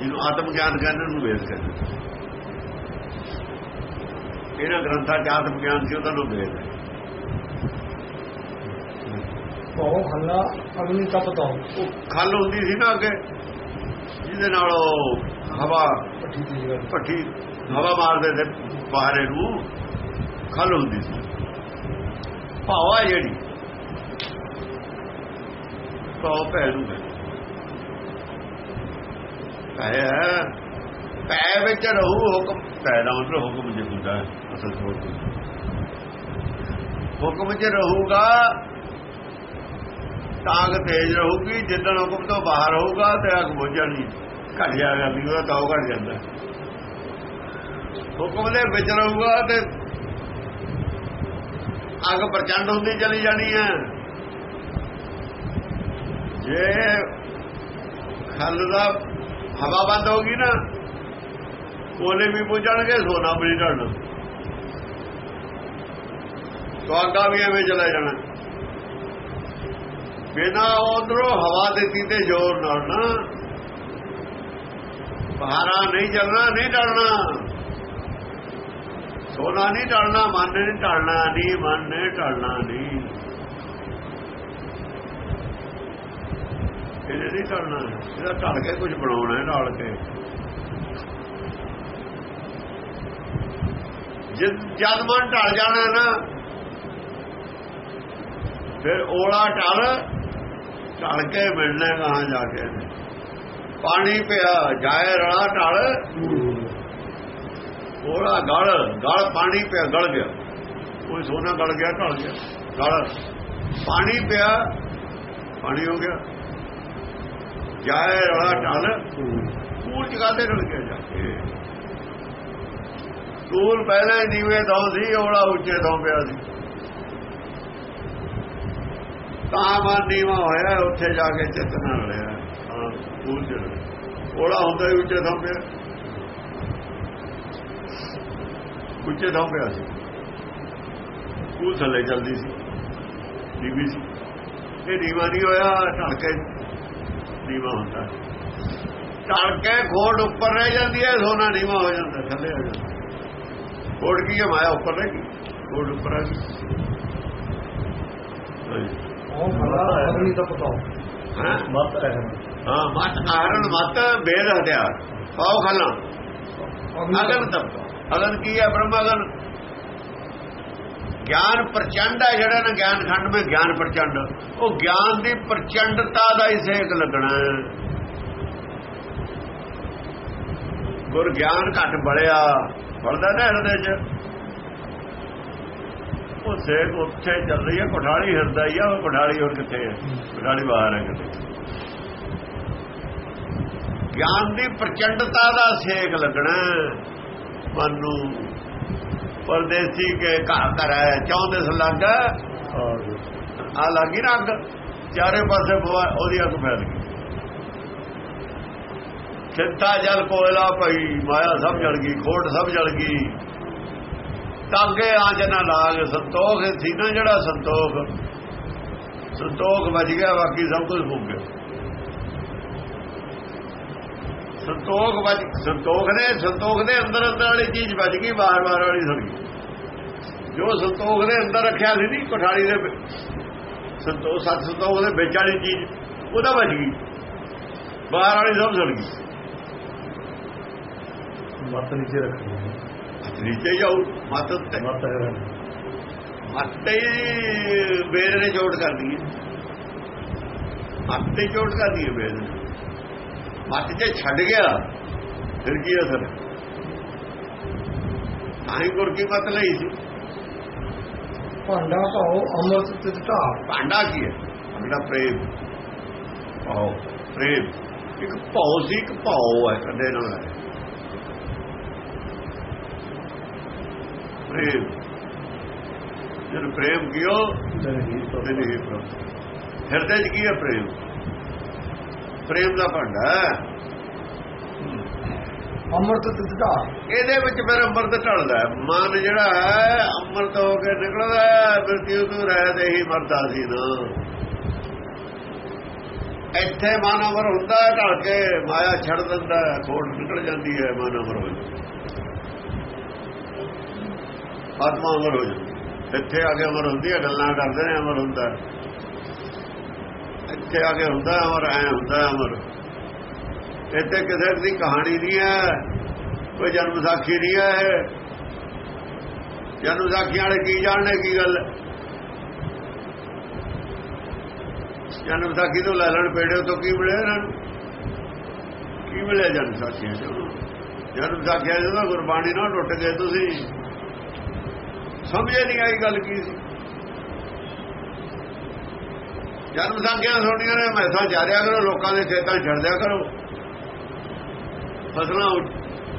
ਜਿਹਨੂੰ ਆਤਮ ਗਿਆਨ ਕਹਿੰਦੇ ਨੂੰ ਵੇਦ ਕਹਿੰਦੇ। ਇਹਨਾਂ ਗ੍ਰੰਥਾਂ 'ਚ ਆਤਮ ਗਿਆਨ ਸੀ ਉਹਦਾ ਨਾਮ ਵੇਦ ਹੈ। ਉਹ ਹੱਲਾ ਅਗਨੀ ਤਪਤਾਉ ਉਹ ਖੱਲ ਹੁੰਦੀ ਸੀ ਨਾ ਅੱਗੇ ਜਿਹਦੇ ਨਾਲ ਉਹ ਹਵਾ ਪੱਠੀ ਹਵਾ ਮਾਰਦੇ ਤੇ ਬਾਹਰੇ ਨੂੰ ਖੱਲ ਹੁੰਦੀ ਸੀ ਭਾਵਾ ਜਿਹੜੀ ਭਾਵ ਪੈ ਨੂੰ ਹੈ ਪੈ ਵਿੱਚ ਰਹੂ ਹੁਕਮ ਪੈਦਾ ਮਤਲਬ ਹੁਕਮ ਜੇ ਹੁੰਦਾ ਅਸਲ ਛੋੜ ਹੁਕਮ ਚ ਰਹੂਗਾ ਤਾਗ ਤੇਜ ਰਹੂਗੀ ਜਿੱਦਣ ਹੁਕਮ ਤੋਂ ਬਾਹਰ ਹੋਊਗਾ ਤੇ ਅੱਗ ਬੁਝ ਜਾਣੀ ਘਟ ਜਾਏਗਾ ਵੀ ਉਹਦਾ ਤਾਉ ਘਟ ਜਾਂਦਾ ਹੁਕਮ ਦੇ ਵਿੱਚ ਰਹੂਗਾ ਤੇ ਅੱਗ ਪ੍ਰਚੰਡ ਹੁੰਦੀ ਚਲੀ ਜਾਣੀ ਹੈ ਜੇ ਖਲ ਦਾ ਹਵਾ ਬੰਦ ਹੋ ਗਈ ਨਾ ਕੋਲੇ ਵੀ ਪੁੱਜਣਗੇ ਸੋਨਾ ਵੀ ਨਹੀਂ ਢਲਣਾ। ਤੁਹਾਡਾ ਵੀ ਐਵੇਂ ਚਲਾ ਜਾਣਾ। ਬਿਨਾ ਉਧਰੋਂ ਹਵਾ ਦਿੱਤੀ ਤੇ ਜ਼ੋਰ ਨਾਲ ਨਾ, ਪਹਾੜਾ ਨਹੀਂ ਚੱਲਣਾ, ਨਹੀਂ ਡਰਨਾ ਸੋਨਾ ਨਹੀਂ ਢਲਣਾ ਮਨ ਨੇ ਟਲਣਾ ਨਹੀਂ ਮਨ ਨੇ ਟਲਣਾ ਨਹੀਂ ਇਹ ਨਹੀਂ ਟਲਣਾ, ਇਹਦਾ ਢਲ ਕੇ ਕੁਝ ਬਣਾਉਣਾ ਹੈ ਕੇ। ਜਦ ਜਦ ਮਨ ਢਲ ਜਾਣਾ ਨਾ, ਫਿਰ ਓਲਾ ਢਲ ਢਲ ਕੇ ਮਿਲਣਾ ਕਹਾਂ ਜਾ ਕੇ। ਪਾਣੀ ਪਿਆ, ਜਾਏ ਰਲਾ ਢਲ। ਓਲਾ ਗਲ ਗਲ ਪਾਣੀ ਪਿਆ, ਗਲ ਗਿਆ। ਕੋਈ ਸੋਨਾ ਗਲ ਗਿਆ, ਢਲ ਗਿਆ। ਗਲ। ਪਾਣੀ ਪਿਆ, ਪਾਣੀ ਹੋ ਗਿਆ। ਜਾਏ ਰਲਾ ਟਲ ਕੂਲ ਚ ਕਾਦੇ ਰਲ ਗਿਆ ਜਾ ਕੇ? ਪਹਿਲਾਂ ਹੀ ਨੀਵੇਂ ਤੋਂ ਸੀ ਔਲਾ ਉੱਚੇ ਤੋਂ ਪਿਆ ਸੀ। ਤਾਂ ਮਨ ਨੀਵਾ ਹੋਇਆ, ਉੱਥੇ ਜਾ ਕੇ ਚੇਤਨਾ ਲਿਆ ਹਾਂ ਸਕੂਲ ਚ ਹੁੰਦਾ ਹੀ ਉੱਚੇ ਤੋਂ ਪਿਆ। ਉੱਚੇ ਤੋਂ ਪਿਆ ਸੀ। ਸਕੂਲ ਥੱਲੇ ਚੱਲਦੀ ਸੀ। ਨੀਵੀਂ ਸੀ। ਇਹ ਨੀਵਾ ਨਹੀਂ ਹੋਇਆ ਢਲ ਕੇ ਨੀਵਾ ਹੁੰਦਾ ਢਲ ਕੇ ਖੋੜ ਉੱਪਰ ਰਹਿ ਜਾਂਦੀ ਹੈ ਸੋਨਾ ਨੀਵਾ ਹੋ ਜਾਂਦਾ ਥੱਲੇ ਆ ਜਾਂਦਾ। ਖੋੜ ਕੀ ਹੈ ਮਾਇਆ ਉੱਪਰ ਰਹਿ ਗਈ। ਖੋੜ ਉੱਪਰ ਆ ਗਈ। ਉਹ ਭਲਾ ਅਗਨੀ ਤਪਤਾਓ ਹਾਂ? ਮਤ ਰਹਿਣ ਹਾਂ ਮਤ ਕਾਰਨ ਮਤ ਬੇਦ ਹਥਿਆਰ ਪਾਉ ਖਲਾ ਅਗਨ ਤਪ ਅਗਨ ਕੀ ਹੈ ਬ੍ਰਹਮ ਅਗਨ? ਗਿਆਨ ਪ੍ਰਚੰਡ ਹੈ ਜਿਹੜਾ ਨਾ ਗਿਆਨ ਖੰਡ ਵਿੱਚ, ਗਿਆਨ ਪ੍ਰਚੰਡ। ਉਹ ਗਿਆਨ ਦੀ ਪ੍ਰਚੰਡਤਾ ਦਾ ਹੀ ਸੇਕ ਲੱਗਣਾ ਗੁਰ ਗਿਆਨ ਘਟ ਬੜਿਆ ਬੜਦਾ ਨਾ ਹਿਰਦੇ 'ਚ। ਉਹ ਸੇਕ ਉੱਥੇ ਚੱਲ ਰਹੀ ਹੈ ਕੋਠਾਲੀ ਹਿਰਦਾ ਹੀ ਆ, ਉਹ ਕੋਠਾਲੀ ਹੋਰ ਕਿੱਥੇ ਹੈ ਕੋਠਾਲੀ ਬਾਹਰ ਹੈ ਕਿਤੇ। ਗਿਆਨ ਦੀ ਪ੍ਰਚੰਡਤਾ ਦਾ ਸੇਕ ਲੱਗਣਾ ਮਨ ਨੂੰ ਪਰਦੇਸੀ ਕੇ ਘਰ ਕਰੈ ਚਾਹੁੰਦੇ ਸਲੱਗ ਆ ਲੱਗੀ ਨਾ ਅੱਗ ਚਾਰੇ ਪਾਸੇ ਉਹਦੀ ਅੱਗ ਫੈਲ ਗਈ। ਚਿੰਤਾ ਜਲ ਕੋਇਲਾ ਪਈ ਮਾਇਆ ਸਭ ਜਲ ਗਈ ਖੋਟ ਸਭ ਜਲ ਗਈ। ਤਾਗੇ ਆਂਚ ਨਾ ਲਾਗ ਸੰਤੋਖ ਸੀ ਨਾ ਜਿਹੜਾ ਸੰਤੋਖ। ਸੰਤੋਖ ਬਚ ਗਿਆ ਬਾਕੀ ਸਭ ਕੁਝ ਫੁੱਕ ਗਿਆ। ਸੰਤੋਖ ਬਚ ਸੰਤੋਖ ਨੇ ਸੰਤੋਖ ਦੇ ਅੰਦਰ ਅੰਦਰ ਵਾਲੀ ਚੀਜ਼ ਬਚ ਗਈ ਬਾਹਰ ਬਾਹਰ ਵਾਲੀ ਸੜ ਗਈ। ਜੋ ਸੰਤੋਖ ਦੇ ਅੰਦਰ ਰੱਖਿਆ ਸੀ ਨਹੀਂ ਕੋਠਾਲੀ ਦੇ ਸੰਤੋਖ ਸਤ ਸੰਤੋਖ ਦੇ ਵਿੱਚ ਵਾਲੀ ਚੀਜ਼ ਉਹਦਾ ਬਚ ਗਈ। ਬਾਹਰ ਵਾਲੀ ਸਭ ਸੜ ਗਈ। ਮਤ ਨੀਚੇ ਰੱਖਣੀ ਨੀਚੇ ਜਾਊ ਮਤ ਉੱਤੇ। ਮਤ ਮੱਤ ਤੇ ਬੇਦ ਨੇ ਚੋਟ ਕਰਦੀ ਹੈ। ਮੱਤ ਤੇ ਚੋਟ ਕਰਦੀ ਹੈ ਬੇਦ ਨੇ। ਮੱਤ ਜੇ ਛੱਡ ਗਿਆ ਫਿਰ ਕੀ ਅਸਰ ਆਹੀ ਗੁਰ ਕੀ ਮਤ ਲਈ ਸੀ। ਭਾਂਡਾ ਭਾਉ ਅੰਮ੍ਰਿਤ ਤਿਤ ਢਾ ਭਾਂਡਾ ਕੀ ਹੈ? ਭਾਂਡਾ ਪ੍ਰੇਮ। ਭਾਉ ਪ੍ਰੇਮ। ਇੱਕ ਭਾਉ ਸੀ ਇੱਕ ਭਾਉ ਹੈ ਨਾਲ ਹੈ। ਪ੍ਰੇਮ। ਜਦ ਪ੍ਰੇਮ ਕੀਓ ਲਈ ਇਹ ਪ੍ਰਭੂ। ਹਿਰਦੇ 'ਚ ਕੀ ਹੈ ਪ੍ਰੇਮ? ਪ੍ਰੇਮ ਦਾ ਭਾਂਡਾ ਹੈ। ਅੰਮ੍ਰਿਤ ਤਿਤ ਢਾ ਇਹਦੇ ਵਿੱਚ ਫਿਰ ਅੰਮ੍ਰਿਤ ਢਲਦਾ। ਮਨ ਜਿਹੜਾ ਹੈ ਅੰਮ੍ਰਿਤ ਹੋ ਕੇ ਨਿਕਲਦਾ ਹੈ ਬਿਰਤੀ ਤੋਂ ਰਹਿਤ ਹੀ ਮਰਦਾ ਸੀ ਨਾ ਇੱਥੇ ਮਨ ਅਮਰ ਹੁੰਦਾ ਹੈ ਢਲ ਕੇ ਮਾਇਆ ਛੱਡ ਦਿੰਦਾ ਹੈ ਖੋੜ ਨਿਕਲ ਜਾਂਦੀ ਹੈ ਮਨ ਅਮਰ ਹੋ ਜਾਂਦਾ ਆਤਮਾ ਅਮਰ ਹੋ ਜਾਂਦੀ। ਇੱਥੇ ਆ ਕੇ ਅਮਰ ਹੁੰਦੀ ਹੈ ਗੱਲਾਂ ਕਰਦੇ ਨੇ ਅਮਰ ਹੁੰਦਾ। ਇੱਥੇ ਆ ਕੇ ਹੁੰਦਾ ਅਮਰ ਐ ਹੁੰਦਾ ਅਮਰ। ਇੱਥੇ ਕਿਸੇ ਦੀ ਕਹਾਣੀ ਨਹੀਂ ਹੈ, ਕੋਈ ਜਨਮ ਸਾਖੀ ਨਹੀਂ ਹੈ ਜਨਮ ਸਾਖੀਆਂ ਵਾਲੇ ਕੀ ਜਾਣਦੇ, ਕੀ ਗੱਲ? ਜਨਮ ਸਾਖੀ ਤੋਂ ਲੈ ਲੈਣ ਪੇੜੇ ਤੋਂ ਕੀ ਮਿਲਿਆ ਇਹਨਾਂ ਨੂੰ? ਕੀ ਮਿਲਿਆ ਜਨਮ ਸਾਖੀਆਂ ਚੋਂ? ਜਨਮ ਸਾਖੀਆਂ ਜਦੋਂ ਗੁਰਬਾਣੀ ਨਾਲ ਟੁੱਟ ਗਏ ਤੁਸੀਂ। ਸਮਝੇ ਨਹੀਂ ਆਈ ਗੱਲ ਕੀ ਸੀ? ਜਨਮ ਸਾਖੀਆਂ ਸੁਣੀਆਂ ਨੇ ਮੈਸਾਂ ਚਾਰਿਆ ਕਰੋ, ਲੋਕਾਂ ਦੇ ਖੇਤਾਂ ਛੱਡਦਿਆ ਕਰੋ। ਫਸਲਾਂ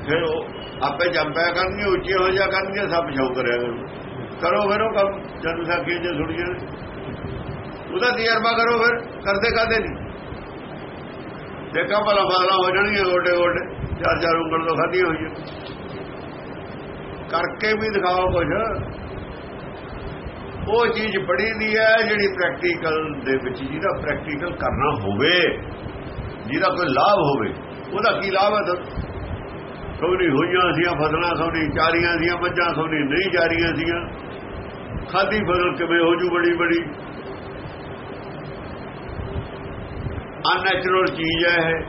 ਫਿਰ ਉਹ ਆਪੇ ਜੰਪਿਆ ਕਰਨਗੇ, ਉੱਚੇ ਹੋ ਜਾ ਕਰਨਗੇ, ਸਭ ਸ਼ੌਕ ਕਰਿਆ ਕਰੋ ਫਿਰ ਉਹ ਕੰਮ, ਜਨਮ ਸਾਖੀਆਂ ਜੇ ਸੁਣੀਆਂ ਨੇ। ਉਹਦਾ ਤਜਰਬਾ ਕਰੋ ਫਿਰ, ਕਰਦੇ ਕਾਦੇ ਨਹੀਂ? ਦੇਖਾ ਭਲਾ ਫਸਲਾਂ ਹੋ ਜਾਣਗੀਆਂ, ਗੋਡੇ ਗੋਡੇ, ਚਾਰ ਚਾਰ ਉਂਗਲ ਤੋਂ ਖਾਧੀਆਂ ਹੋਈਆਂ। ਕਰਕੇ ਵੀ ਦਿਖਾਓ ਕੁਝ ਉਹ ਚੀਜ਼ ਬੜੀ ਦੀ ਹੈ ਜਿਹੜੀ ਪ੍ਰੈਕਟੀਕਲ ਦੇ ਵਿੱਚ ਜਿਹਦਾ ਪ੍ਰੈਕਟੀਕਲ ਕਰਨਾ ਹੋਵੇ, ਜਿਹਦਾ ਕੋਈ ਲਾਭ ਹੋਵੇ, ਉਹਦਾ ਕੀ ਲਾਭ ਹੈ ਦੱਸ? ਸੋਨੀ ਹੋਈਆਂ ਸੀਆਂ, ਫਸਲਾਂ ਸੋਨੀ ਚਾਰੀਆਂ ਸੀਆਂ, ਮੱਝਾਂ ਸੋਨੀ ਨਹੀਂ ਚਾਰੀਆਂ ਸੀਆਂ। ਖਾਦੀ ਫਸਲ ਕਿਵੇਂ ਹੋ ਜੂ ਬੜੀ ਬੜੀ? ਅਨੈਚੁਰਲ ਚੀਜ਼ ਹੈ ਇਹ।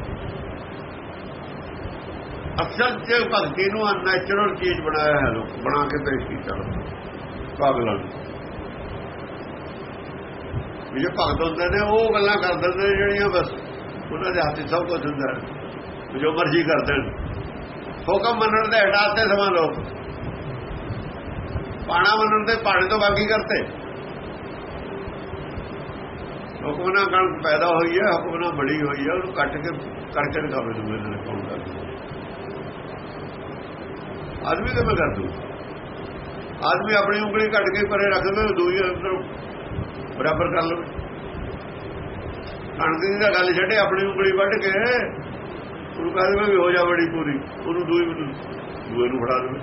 ਅਸਲ ਚ ਭਗਤੀ ਨੂੰ ਅਨੈਚੁਰਲ ਚੀਜ਼ ਬਣਾਇਆ ਹੈ ਲੋਕ, ਬਣਾ ਕੇ ਪੇਸ਼ ਕੀਤਾ ਪਾਗਲਾਂ ਨੂੰ। ਵੀ ਭਗਤ ਹੁੰਦੇ ਨੇ, ਉਹ ਗੱਲਾਂ ਕਰ ਦਿੰਦੇ ਨੇ ਜਿਹੜੀਆਂ ਬਸ ਉਹਨਾਂ ਦੇ ਹੱਥ 'ਚ ਸਭ ਕੁਝ ਹੁੰਦਾ ਜੋ ਮਰਜ਼ੀ ਕਰਦੇ ਨੇ ਹੁਕਮ ਮੰਨਣ ਦੇ ਹਟਾਤੇ ਸਮਾਂ ਲੋਕ ਪਾਣਾ ਮੰਨਣ ਦੇ ਪਾਣੇ ਤੋਂ ਬਾਕੀ ਕਰਤੇ। ਹੁਕਮ ਨਾਲ ਕਣਕ ਪੈਦਾ ਹੋਈ ਹੈ, ਹੁਕਮ ਨਾਲ ਬੜੀ ਹੋਈ ਹੈ, ਉਹਨੂੰ ਕੱਟ ਕੇ ਕਰਕੇ ਦਿਖਾਵੇ ਦੂਏ ਦਿਨ ਕੌਣ ਕਰ ਦੂ। ਆਦਮੀ ਕਿਵੇਂ ਕਰ ਦੂੰ। ਆਦਮੀ ਆਪਣੀ ਉਂਗਲੀ ਕੱਟ ਕੇ ਪਰੇ ਰੱਖ ਦੇ ਅੰਦਰ ਬਰਾਬਰ ਕਰ ਲਵੇ ਕਣਕ ਦੀ ਤਾਂ ਗੱਲ ਛੱਡੇ ਆਪਣੀ ਉਂਗਲੀ ਵੱਢ ਕੇ ਉਹਨੂੰ ਕਹਿ ਦੇਵੇ ਵੀ ਹੋ ਜਾ ਬੜੀ ਪੂਰੀ ਉਹਨੂੰ ਦੂਈ ਦੂਏ ਨੂੰ ਫੜਾ ਦੇਵੇ।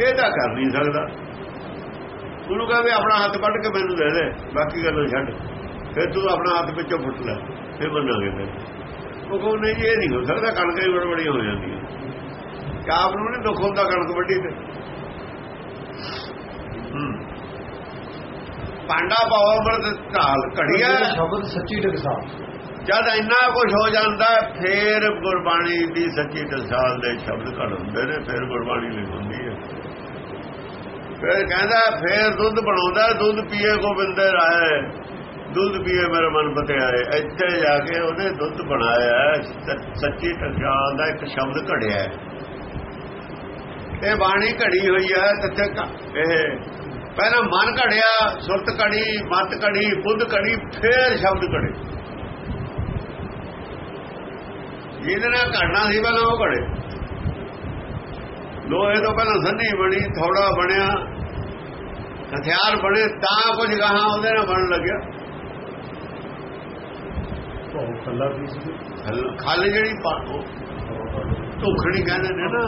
ਇਹ ਤਾਂ ਕਰ ਨਹੀਂ ਸਕਦਾ। ਉਹਨੂੰ ਕਹੇ ਆਪਣਾ ਹੱਥ ਵੱਢ ਕੇ ਮੈਨੂੰ ਦੇ ਦੇ ਬਾਕੀ ਗੱਲਾਂ ਛੱਡ। ਫਿਰ ਤੂੰ ਆਪਣਾ ਹੱਥ ਵਿੱਚੋਂ ਫੁੱਟ ਲੈ ਫਿਰ ਮੰਨਾਂਗੇ ਤੇ ਉਹ ਕਹੋ ਨਹੀਂ ਜੀ, ਇਹ ਨਹੀਂ ਹੋ ਸਕਦਾ ਕਣਕ ਹੀ ਬੜਬੜੀਆਂ ਹੋ। ਜਾਂਦੀਆਂ ਕਿ ਆਪ ਨੂੰ ਨਹੀਂ ਦੁੱਖ ਹੁੰਦਾ ਕਣਕ ਵੱਢੀ ਤੇ। ਹੂੰ। ਪਾਂਡਾ ਪਾਵ ਅਮਰਤ ਢਾਲ ਘੜੀਆ ਸ਼ਬਦ ਸੱਚੀ ਟਕਸਾ ਜਦ ਇੰਨਾ ਕੁਝ ਹੋ ਜਾਂਦਾ ਫੇਰ ਗੁਰਬਾਣੀ ਦੀ ਸੱਚੀ ਦਸਾਲ ਦੇ ਸ਼ਬਦ ਘੜ ਹੁੰਦੇ ਨੇ ਫੇਰ ਗੁਰਬਾਣੀ ਲਿਖ ਹੁੰਦੀ ਹੈ। ਫੇਰ ਕਹਿੰਦਾ ਫੇਰ ਦੁੱਧ ਬਣਾਉਂਦਾ ਦੁੱਧ ਪੀਏ ਗੋਬਿੰਦ ਰਾਏ। ਦੁੱਧ ਪੀਏ ਮੇਰੇ ਮਨ ਬਤਿਆਏ ਇੱਥੇ ਜਾ ਕੇ ਉਹਨੇ ਦੁੱਧ ਬਣਾਇਆ ਸੱਚੀ ਦਸਾਲ ਦਾ ਇੱਕ ਸ਼ਬਦ ਘੜਿਆ ਇਹ ਬਾਣੀ ਘੜੀ ਹੋਈ ਹੈ ਤੱਥੇ ਇਹ ਪਹਿਲਾਂ ਮਨ ਘੜਿਆ ਸੁਰਤ ਘੜੀ ਮਤ ਘੜੀ ਬੁੱਧ ਘੜੀ ਫੇਰ ਸ਼ਬਦ ਘੜੇ। ਜਿਹਦੇ ਨਾਲ ਘੜਨਾ ਸੀ ਪਹਿਲਾਂ ਉਹ ਘੜੇ। ਲੋਹੇ ਤੋਂ ਪਹਿਲਾਂ ਸੰਨੀ ਬਣੀ ਥੋੜਾ ਬਣਿਆ। ਹਥਿਆਰ ਬਣੇ ਤਾਂ ਕੁਝ ਗਾਹਾਂ ਉਹਦੇ ਨਾਲ ਬਣਨ ਲੱਗਿਆ। ਖੱਲ- ਜਿਹੜੀ ਪਾ- ਉਹ ਧੁਖੜੀ ਕਹਿੰਦੇ ਨੇ ਨਾ।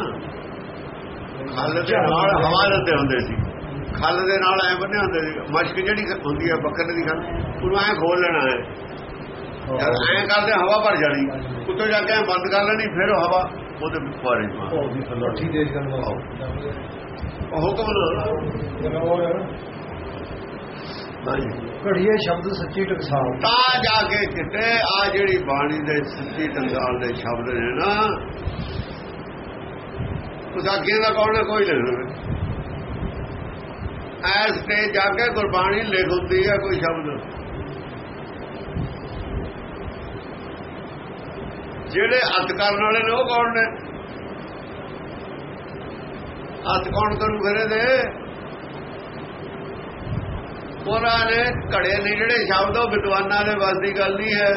ਖੱਲ ਦੇ ਨਾਲ ਹਵਾ ਦਿੰਦੇ ਹੁੰਦੇ ਸੀ। ਖੱਲ ਦੇ ਨਾਲ ਐ ਬੰਨੇ ਹੁੰਦੇ ਸੀ ਮਸ਼ਕ ਜਿਹੜੀ ਹੁੰਦੀ ਹੈ ਬੱਕਰੇ ਦੀ ਖੱਲ ਉਹਨੂੰ ਐ ਖੋਲ ਲੈਣਾ ਹੈ। ਜਦ ਐ ਕਰਦੇ ਹਵਾ ਭਰ ਜਾਣੀ ਉੱਤੋਂ ਜਾ ਕੇ ਬੰਦ ਕਰ ਲੈਣੀ ਫਿਰ ਉਹ ਹਵਾ ਉਹਦੇ ਉਹ ਵੀ ਲੱਠੀ ਦੇ ਉਹ ਹੁਕਮ ਘੜੀਏ ਸ਼ਬਦ ਸੱਚੀ ਟਕਸਾ ਤਾਂ ਜਾ ਕੇ ਕਿਤੇ ਆ ਜਿਹੜੀ ਬਾਣੀ ਦੇ ਸੱਚੀ ਟੰਗਾਲ ਦੇ ਸ਼ਬਦ ਨੇ ਨਾ ਅੱਗੇ ਦਾ ਕੌਣ ਨਾ ਕੋਈ ਲਵੇ ਐਸ ਤੇ ਜਾ ਕੇ ਗੁਰਬਾਣੀ ਲਿਖ ਹੁੰਦੀ ਹੈ ਕੋਈ ਸ਼ਬਦ। ਜਿਹੜੇ ਅਤ ਕਰਨ ਵਾਲੇ ਨੇ ਉਹ ਕੌਣ ਨੇ? ਅਤ ਕੌਣ ਕਰੂ ਘਰੇ ਦੇ ਉਹਨਾਂ ਨੇ ਘੜੇ ਨੇ ਜਿਹੜੇ ਸ਼ਬਦ, ਉਹ ਵਿਦਵਾਨਾਂ ਦੇ ਵੱਸ ਦੀ ਗੱਲ ਨਹੀਂ ਹੈ।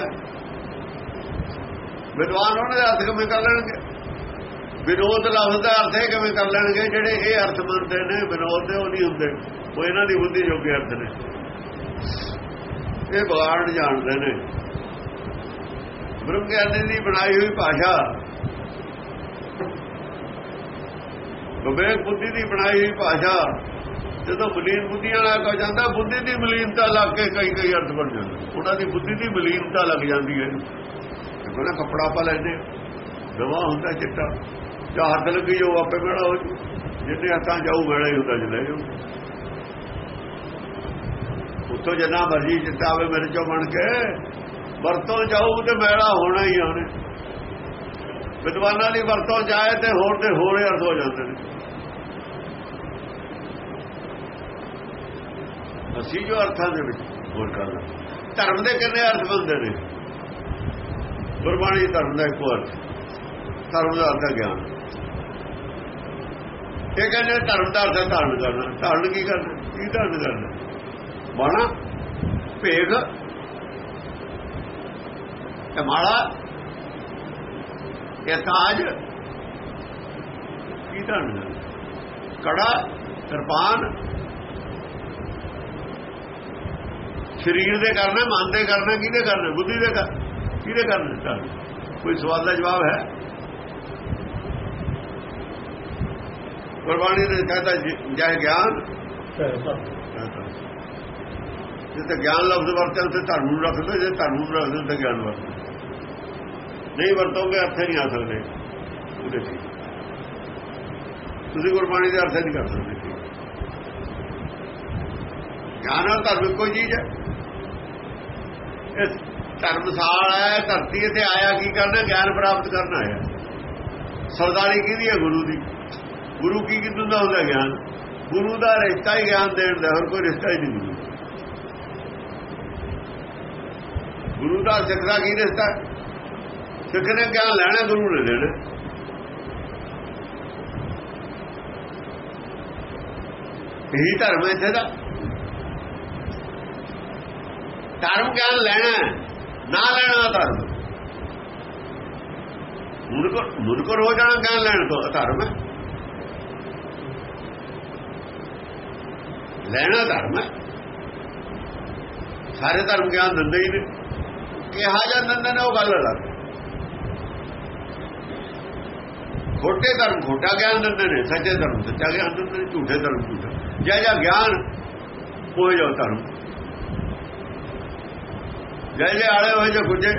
ਵਿਦਵਾਨ ਉਹਨਾਂ ਦੇ ਹੱਥ ਕਿਵੇਂ ਕਰ ਲੈਣਗੇ। ਵਿਨੋਦ ਲਫ਼ਜ਼ ਦਾ ਅਰਥ ਇਹ ਕਿਵੇਂ ਕਰ ਲੈਣਗੇ? ਜਿਹੜੇ ਇਹ ਅਰਥ ਮੰਨਦੇ ਨੇ, ਵਿਨੋਦ ਦੇ ਉਹ ਨਹੀਂ ਹੁੰਦੇ। ਉਹ ਇਹਨਾਂ ਦੀ ਬੁੱਧੀ ਜੋਗੇ ਅਰਥ ਨੇ। ਇਹ ਬਗਾੜ ਜਾਣਦੇ ਨੇ। ਬ੍ਰਹਮ ਗਿਆਨੀ ਦੀ ਬਣਾਈ ਹੋਈ ਭਾਸ਼ਾ। ਵਿਵੇਕ ਬੁੱਧੀ ਦੀ ਬਣਾਈ ਹੋਈ ਭਾਸ਼ਾ। ਜਦੋਂ ਮਲੀਨ ਬੁੱਧੀਆਂ ਨਾਲ ਕੋ ਜਾਂਦਾ, ਬੁੱਧੀ ਦੀ ਮਲੀਨਤਾ ਲੱਗ ਕੇ ਕਈ ਕਈ ਅਰਥ ਬਣ ਜਾਂਦੇ ਉਹਨਾਂ ਦੀ ਬੁੱਧੀ ਦੀ ਮਲੀਨਤਾ ਲੱਗ ਜਾਂਦੀ ਹੈ। ਕੋਨਾ ਕਪੜਾ ਪਾ ਲੈਂਦੇ ਦਵਾ ਹੁੰਦਾ ਚਿੱਟਾ। ਜਾਂ ਹੱਥ ਲੱਗੀ ਜੋ ਆਪੇ ਬੜਾ ਹੋ ਜੂ। ਜਿੰਨੇ ਹੱਥਾਂ ਜਾਊ ਬੜਾ ਹੀ ਹੁੰਦਾ ਜਲੇ ਜਾਊ ਉੱਥੋਂ ਜਨਾ ਮਰਜ਼ੀ ਚਿੱਟਾ ਮੇਰੇ ਚੋਂ ਬਣ ਕੇ। ਵਰਤੋਂ ਜਾਊ ਤੇ ਮੈਲਾ ਹੋਣਾ ਹੀ ਆ ਉਹਨੇ। ਵਿਦਵਾਨਾਂ ਦੀ ਵਰਤੋਂ ਜਾਏ ਤੇ ਹੋਰ ਤੇ ਹੋਰ ਅਰਥ ਹੋ ਜਾਂਦੇ ਨੇ। ਅਸੀਂ ਜੋ ਅਰਥਾਂ ਦੇ ਵਿੱਚ ਹੋਰ ਕਰਨਾ ਧਰਮ ਦੇ ਕਿੰਨੇ ਅਰਥ ਬੰਦੇ ਨੇ? ਗੁਰਬਾਣੀ ਧਰਮ ਦਾ ਇੱਕੋ ਅਰਥ। ਧਰਮ ਦਾ ਅਰਥ ਗਿਆਨ। ਇਹ ਕਹਿੰਦੇ ਧਰਮ ਧਰਦਾ ਅਰਥ ਕਰਨਾ ਧਾਰਨ ਕੀ ਕਰਨਾ? ਕੀ ਧਾਰਨ ਕਰਨਾ ਬਾਣਾ ਭੇਗ ਇਹ ਮਾਲਾ ਇਹ ਤਾਜ। ਕੀ ਧਾਰਨ ਕਰਨਾ ਕੜਾ, ਕਿਰਪਾਨ। ਸਰੀਰ ਦੇ ਕਰਨਾ, ਮਨ ਦੇ ਕਰਨਾ, ਕਿਹਦੇ ਕਰਨਾ? ਬੁੱਧੀ ਦੇ ਕਰ ਕਿਹਦੇ ਕਰਨਾ ਕੋਈ ਸਵਾਲ ਦਾ ਜਵਾਬ ਹੈ? ਗੁਰਬਾਣੀ ਨੇ ਕਹਤਾ ਜੈ ਗਿਆਨ। ਜਿੱਥੇ ਗਿਆਨ ਲਫ਼ਜ਼ ਵਰਤਿਆ ਉੱਥੇ ਧਰਮ ਨੂੰ ਰੱਖ ਦੋ ਜੇ ਧਰਮ ਨੂੰ ਰੱਖ ਦੋ ਤੇ ਗਿਆਨ ਵਰਤੋ ਨਹੀਂ ਵਰਤੋਗੇ ਅਰਥ ਨਹੀਂ ਆ ਸਕਦੇ। ਉਹਦੇ ਤੁਸੀਂ ਗੁਰਬਾਣੀ ਦੇ ਅਰਥ ਨਹੀਂ ਕਰ ਸਕਦੇ। ਗਿਆਨ ਨਾਲ ਧਰਮ ਕੋਈ ਚੀਜ਼ ਹੈ। ਇਹ ਧਰਮਸਾਲ ਹੈ ਧਰਤੀ ਤੇ ਆਇਆ ਕੀ ਕਰਨਾ ਗਿਆਨ ਪ੍ਰਾਪਤ ਕਰਨਾ ਹੈ। ਸਰਦਾਰੀ ਕਿਹਦੀ ਹੈ ਗੁਰੂ ਦੀ? ਗੁਰੂ ਕੀ ਕਿਦੋਂ ਦਾ ਹੁੰਦਾ ਗਿਆਨ? ਗੁਰੂ ਦਾ ਰਿਸ਼ਤਾ ਹੀ ਗਿਆਨ ਦੇਣ ਦਾ, ਹੋਰ ਕੋਈ ਰਿਸ਼ਤਾ ਹੀ ਨਹੀਂ। ਗੁਰੂ ਗੁਰੂ ਦਾ ਸਿੱਖ ਦਾ ਕੀ ਰਿਸ਼ਤਾ? ਸਿੱਖ ਨੇ ਗਿਆਨ ਲੈਣਾ, ਗੁਰੂ ਨੇ ਦੇਣਾ। ਇਹੀ ਧਰਮ ਹੈ ਇੱਥੇ ਦਾ। ਧਰਮ ਗਿਆਨ ਲੈਣਾ ਨਾ ਲੈਣਾ ਧਰਮ। ਮੁਨਕਰ ਮੁਨਕਰ ਹੋ ਜਾਣਾ ਗਿਆਨ ਲੈਣ ਤੋਂ ਧਰਮ ਹੈ। ਰਹਿਣਾ ਧਰਮ ਹੈ। ਸਾਰੇ ਧਰਮ ਗਿਆਨ ਦਿੰਦੇ ਹੀ ਨੇ। ਕਿਹਾ ਜਾਂ ਦਿੰਦੇ ਨੇ, ਉਹ ਗੱਲ ਅਲੱਗ। ਖੋਟੇ ਧਰਮ ਖੋਟਾ ਗਿਆਨ ਦਿੰਦੇ ਨੇ, ਸੱਚੇ ਧਰਮ ਸੱਚਾ ਗਿਆਨ ਦਿੰਦੇ ਨੇ, ਝੂਠੇ ਧਰਮ ਝੂਠਾ। ਜੈ ਜੈ ਗਿਆਨ, ਉਹ ਜੋ ਧਰਮ। ਜੈ ਜੈ ਆਲੇ ਹੋਏ ਜੋ ਗੁੱਜੇ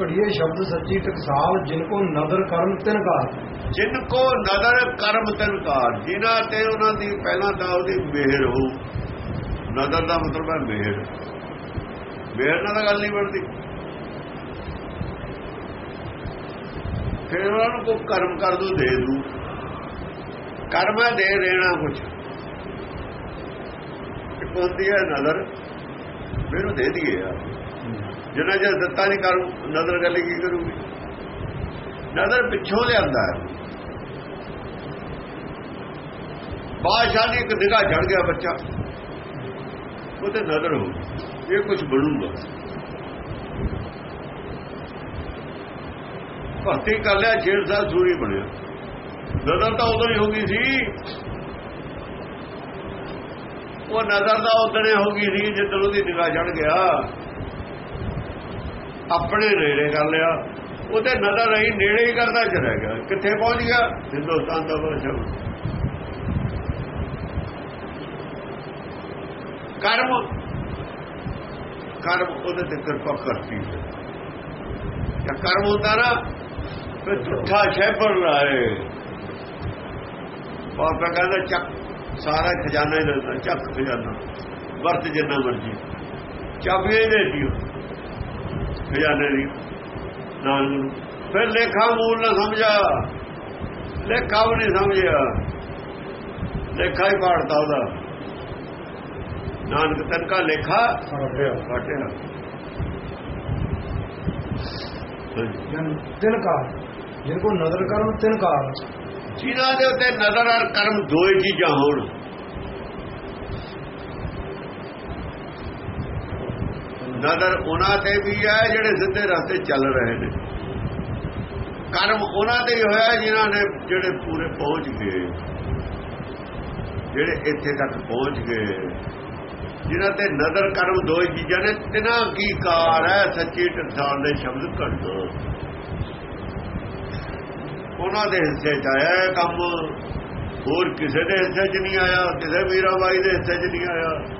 ਘੜੀਏ ਸ਼ਬਦ ਸੱਚੀ ਟਕਸਾਲ ਜਿਨ ਕੋ ਨਦਰ ਕਰਨ ਤਿਨ ਕਾ ਜਿਨ ਕੋ ਨਦਰ ਕਰਮ ਤਨਕਾਰ ਜਿਨ੍ਹਾਂ ਤੇ ਉਹਨਾਂ ਦੀ ਪਹਿਲਾਂ ਤਾਂ ਉਹਦੀ ਮਿਹਰ ਹੋ ਨਦਰ ਦਾ ਮਤਲਬ ਹੈ ਮਿਹਰ ਮਿਹਰ ਨਾਲ ਗੱਲ ਨਹੀਂ ਬਣਦੀ ਫਿਰ ਉਹਨਾਂ ਨੂੰ ਕੋਈ ਕਰਮ ਕਰ ਦੂ ਦੇ ਦੂ ਕਰਮ ਹੈ ਦੇ ਦੇਣਾ ਕੁਛ ਇੱਕ ਹੁੰਦੀ ਹੈ ਨਜ਼ਰ ਮੈਨੂੰ ਦੇ ਦਈਏ ਯਾਰ ਜਿੰਨਾ ਚਿਰ ਦਿੱਤਾ ਨਹੀਂ ਕਰੂ ਨਜ਼ਰ ਗੱਲ ਕੀ ਕਰੂਗੀ ਨਜ਼ਰ ਪਿੱਛੋਂ ਲਿਆਂਦਾ ਹੈ ਬਾਦਸ਼ਾਹ ਦੀ ਇੱਕ ਨਿਗਾਹ ਚੜ ਗਿਆ ਬੱਚਾ। ਉਹ ਤੇ ਨਜ਼ਰ ਹੋ ਇਹ ਕੁਝ ਬਣੂਗਾ। ਭਗਤੀ ਕਰ ਲਿਆ ਛੇੜ ਸਾਹਿਬ ਸੂਰੀ ਬਣਿਆ। ਨਜ਼ਰ ਤਾਂ ਉਦੋਂ ਹੀ ਹੋ ਗਈ ਸੀ। ਉਹ ਨਜ਼ਰ ਤਾਂ ਉਦੋਂ ਹੀ ਹੋ ਗਈ ਸੀ ਜਦੋਂ ਉਹਦੀ ਨਿਗਾਹ ਚੜ ਗਿਆ। ਆਪਣੇ ਨੇੜੇ ਕਰ ਲਿਆ। ਉਹਦੇ ਨਜ਼ਰ ਰਹੀ ਨੇੜੇ ਹੀ ਕਰਦਾ ਚਲਾ ਗਿਆ। ਕਿੱਥੇ ਪਹੁੰਚ ਗਿਆ? ਹਿੰਦੁਸਤਾਨ ਦਾ ਬਾਦਸ਼ਾਹ। ਕਰਮ। ਕਰਮ ਉਹਦੇ ਤੇ ਕਿਰਪਾ ਕਰਤੀ ਹੈ। ਜਾਂ ਕਰਮ ਹੁੰਦਾ ਨਾ, ਫਿਰ ਝੂਠਾ ਸ਼ੈਪਰ ਲਾਏ ਪਾਪਾ ਕਹਿੰਦਾ, ਚੱਕ, ਸਾਰਾ ਖਜ਼ਾਨਾ ਹੀ ਦਿੰਦਾ ਚੱਕ ਖਜ਼ਾਨਾ। ਵਰਤ ਜਿੰਨਾ ਮਰਜ਼ੀ। ਚਾਬੀਆਂ ਹੀ ਦੇ ਦਿਓ ਖਜ਼ਾਨੇ ਦੀ। ਨਾਨਕ ਫਿਰ ਲੇਖਾ ਮੂਲ ਨਾ ਸਮਝਾ ਲੇਖਾ ਵੀ ਨਹੀਂ ਸਮਝਿਆ। ਲੇਖਾ ਹੀ ਪਾੜਦਾ ਉਹਦਾ। ਨਾਨਕ ਤਨਕਾ ਲੇਖਾ ਫੜਿਆ ਫਟਿਆ ਤਿਨ ਕਾ ਜਿਨ ਕੋ ਨਦਰ ਕਰਮ ਤਿਨ ਕਾ ਜਿਨ੍ਹਾਂ ਦੇ ਉੱਤੇ ਨਜ਼ਰ ਔਰ ਕਰਮ ਦੋਏ ਚੀਜ਼ਾਂ ਹੋਣ। ਨਜ਼ਰ ਉਹਨਾਂ ਤੇ ਵੀ ਹੈ ਜਿਹੜੇ ਸਿੱਧੇ ਰਸਤੇ ਚੱਲ ਰਹੇ ਨੇ। ਕਰਮ ਉਹਨਾਂ ਤੇ ਹੀ ਹੋਇਆ ਜਿਨ੍ਹਾਂ ਨੇ ਜਿਹੜੇ ਪੂਰੇ ਪਹੁੰਚ ਗਏ। ਜਿਹੜੇ ਇੱਥੇ ਤੱਕ ਪਹੁੰਚ ਗਏ। ਜਿਨ੍ਹਾਂ ਤੇ ਨਜ਼ਰ ਕਰਮ ਦੋਏ ਚੀਜ਼ਾਂ ਨੇ ਤਿਨਾਂ ਕੀ ਕਾਰ ਹੈ, ਸੱਚੀ ਟਕਸਾਲ ਦੇ ਸ਼ਬਦ ਘੜੋ ਉਹਨਾਂ ਦੇ ਹਿੱਸੇ ਚ ਆਇਆ ਕੰਮ, ਹੋਰ ਕਿਸੇ ਦੇ ਹਿੱਸੇ ਚ ਨਹੀਂ ਆਇਆ, ਕਿਸੇ ਵੀਰਾਬਾਈ ਦੇ ਹਿੱਸੇ ਚ ਨਹੀਂ ਆਇਆ।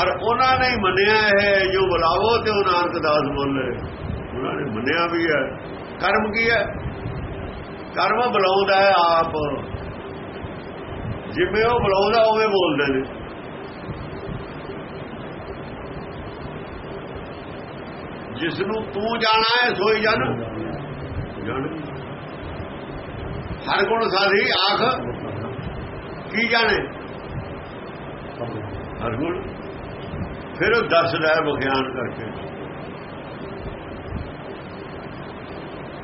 ਔਰ ਉਹਨਾਂ ਨੇ ਮੰਨਿਆ ਹੈ ਜੋ ਬੁਲਾਵੋ ਤੇ ਉਹ ਨਾਨਕ ਦਾਸ ਬੋਲੇ। ਉਹਨਾਂ ਨੇ ਮੰਨਿਆ ਵੀ ਹੈ। ਕਰਮ ਕੀ ਹੈ? ਕਰਮ ਬੁਲਾਉਂਦਾ ਹੈ ਆਪ। ਜਿਵੇਂ ਉਹ ਬੁਲਾਉਂਦਾ, ਉਵੇਂ ਬੋਲਦੇ ਨੇ। ਜਿਸ ਨੂੰ ਤੂੰ ਜਾਣਾ ਹੈ, ਸੋਈ ਜਨ। ਜਨ। ਹਰ ਗੁਣ ਸਾਧੀ, ਆਖ। ਕੀ ਜਾਣੇ? ਹਰ ਗੁਣ। ਫਿਰ ਉਹ ਦੱਸਦਾ ਹੈ ਵਿਗਿਆਨ ਕਰਕੇ।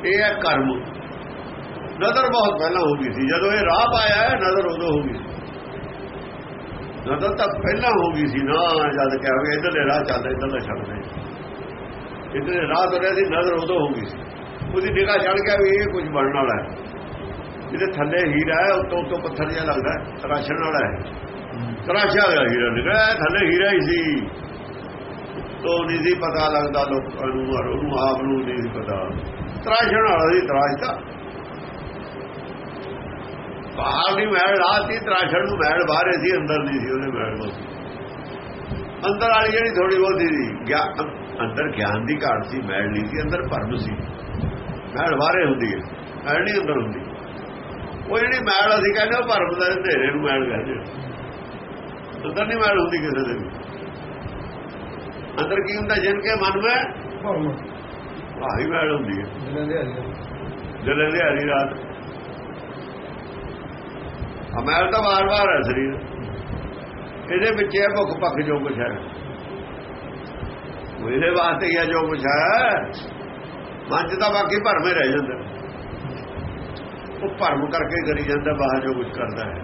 ਇਹ ਹੈ ਕਰਮ। ਨਜ਼ਰ ਬਹੁਤ ਪਹਿਲਾਂ ਹੋ ਗਈ ਸੀ। ਜਦੋਂ ਇਹ ਰਾਹ ਪਾਇਆ ਹੈ ਨਜ਼ਰ ਉਦੋਂ ਹੋ ਗਈ ਨਜ਼ਰ ਤਾਂ ਪਹਿਲਾਂ ਹੋ ਗਈ ਸੀ। ਨਾ ਜਦ ਕਿ ਆਵੇ ਇਧਰਲੇ ਰਾਹ ਚੱਲਦੇ ਦਾ ਛੱਡਦੇ। ਇਧਰਲੇ ਰਾਹ ਤੁਰਿਆ ਸੀ ਨਜ਼ਰ ਉਦੋਂ ਹੋ ਗਈ ਸੀ ਉਹਦੀ ਨਿਗਾਹ ਚੜ ਗਿਆ ਵੀ ਇਹ ਕੁਝ ਬਣਨ ਵਾਲਾ ਹੈ। ਇਹਦੇ ਥੱਲੇ ਹੀਰਾ ਹੈ, ਉੱਤੋਂ ਉੱਤੋਂ ਪੱਥਰ ਜਿਹਾ ਲੱਗਦਾ ਤਰਾਸ਼ਣ ਵਾਲਾ ਹੈ। ਤਰਾਸ਼ਿਆ ਹੋਇਆ ਹੀਰਾ ਨਿਕਲਿਆ ਥੱਲੇ ਹੀਰਾ ਹੀ ਸੀ। ਤੋਂ ਨਹੀਂ ਸੀ ਪਤਾ ਲੱਗਦਾ ਲੋਕਾਂ ਨੂੰ ਔਰ ਉਹਨੂੰ ਆਪ ਨੂੰ ਨਹੀਂ ਸੀ ਪਤਾ। ਤਰਾਸ਼ਣ ਵਾਲਾ ਸੀ, ਤਰਾਸ਼ਤਾ। ਬਾਹਰ ਦੀ ਮਹਿਲ ਲਾਤੀ ਤਰਾਸ਼ਣ ਨੂੰ ਮਹਿਲ ਬਾਹਰ ਸੀ, ਅੰਦਰ ਨਹੀਂ ਸੀ, ਉਹਦੇ ਮਹਿਲ ਕੋਲ ਅੰਦਰ ਵਾਲੀ ਜਿਹੜੀ ਥੋੜੀ ਬਹੁਤੀ ਸੀ ਅੰਦਰ ਗਿਆਨ ਦੀ ਘਾਟ ਸੀ ਮਹਿਲ ਨਹੀਂ ਸੀ ਅੰਦਰ ਭਰਮ ਸੀ। ਮਹਿਲ ਬਾਹਰੇ ਹੁੰਦੀ ਹੈ ਨਹੀਂ ਅੰਦਰ ਹੁੰਦੀ। ਉਹ ਜਿਹੜੀ ਮੈਲ ਅਸੀਂ ਕਹਿੰਦੇ ਉਹ ਭਰਮ ਦਾ ਹਨੇਰੇ ਨੂੰ ਮੈਲ ਕਹਿੰਦੇ ਅੰਦਰ ਨਹੀਂ ਮੈਲ ਹੁੰਦੀ ਕਿਸੇ ਦੇ ਅੰਦਰ ਕੀ ਹੁੰਦਾ ਜਿਨ ਕੇ ਮਨ ਵਿੱਚ? ਭਰਮ। ਆਹੀ ਮੈਲ ਹੁੰਦੀ ਹੈ। ਜਿਨ੍ਹਾਂ ਦੇ ਹਰੀ ਰਾਤ। ਆ ਮੈਲ ਤਾਂ ਵਾਰ-ਵਾਰ ਹੈ ਸਰੀਰ। ਇਹਦੇ ਵਿੱਚ ਇਹ ਭੁੱਖ ਭੱਖ ਜੋ ਕੁਛ ਹੈ ਇਹਦੇ ਵਾਸਤੇ ਹੀ ਹੈ ਜੋ ਕੁਛ ਹੈ। ਮਨ 'ਚ ਤਾਂ ਬਾਕੀ ਭਰਮੇ ਰਹਿ ਜਾਂਦਾ। ਉਹ ਭਰਮ ਕਰਕੇ ਕਰੀ ਜਾਂਦਾ ਬਾਹਰ ਜੋ ਕੁਝ ਕਰਦਾ ਹੈ।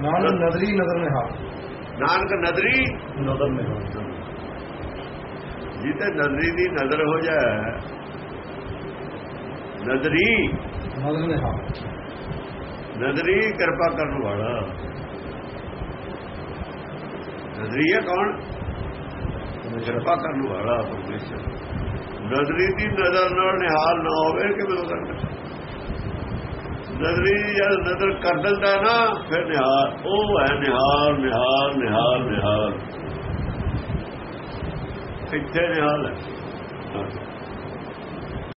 ਨਾਨਕ ਨਦਰੀ ਨਦਰ ਨਿਹਾਲ। ਨਾਨਕ ਨਦਰੀ ਨਦਰ ਨਿਹਾਲ। ਜਿੱਤੇ ਨਦਰੀ ਦੀ ਨਜ਼ਰ ਹੋ ਜਾਏ ਨਦਰੀ ਨਦਰ ਨਿਹਾਲ। ਨਦਰੀ ਕਿਰਪਾ ਕਰਨ ਵਾਲਾ। ਨਦਰੀ ਹੈ ਕੌਣ? ਕਿਰਪਾ ਕਰਨ ਵਾਲਾ ਪਰਮੇਸ਼ਰ ਨਦਰੀ ਦੀ ਨਜ਼ਰ ਨਾਲ ਨਿਹਾਲ ਨਾ ਹੋਵੇ ਕਿਵੇਂ ਹੋ ਸਕਦਾ ਨਦਰੀ ਜਦ ਨਜ਼ਰ ਕਰ ਦਿੰਦਾ ਨਾ, ਫਿਰ ਨਿਹਾਲ, ਉਹ ਹੈ ਨਿਹਾਲ ਨਿਹਾਲ ਨਿਹਾਲ ਨਿਹਾਲ। ਇੱਥੇ ਨਿਹਾਲ ਹੈ।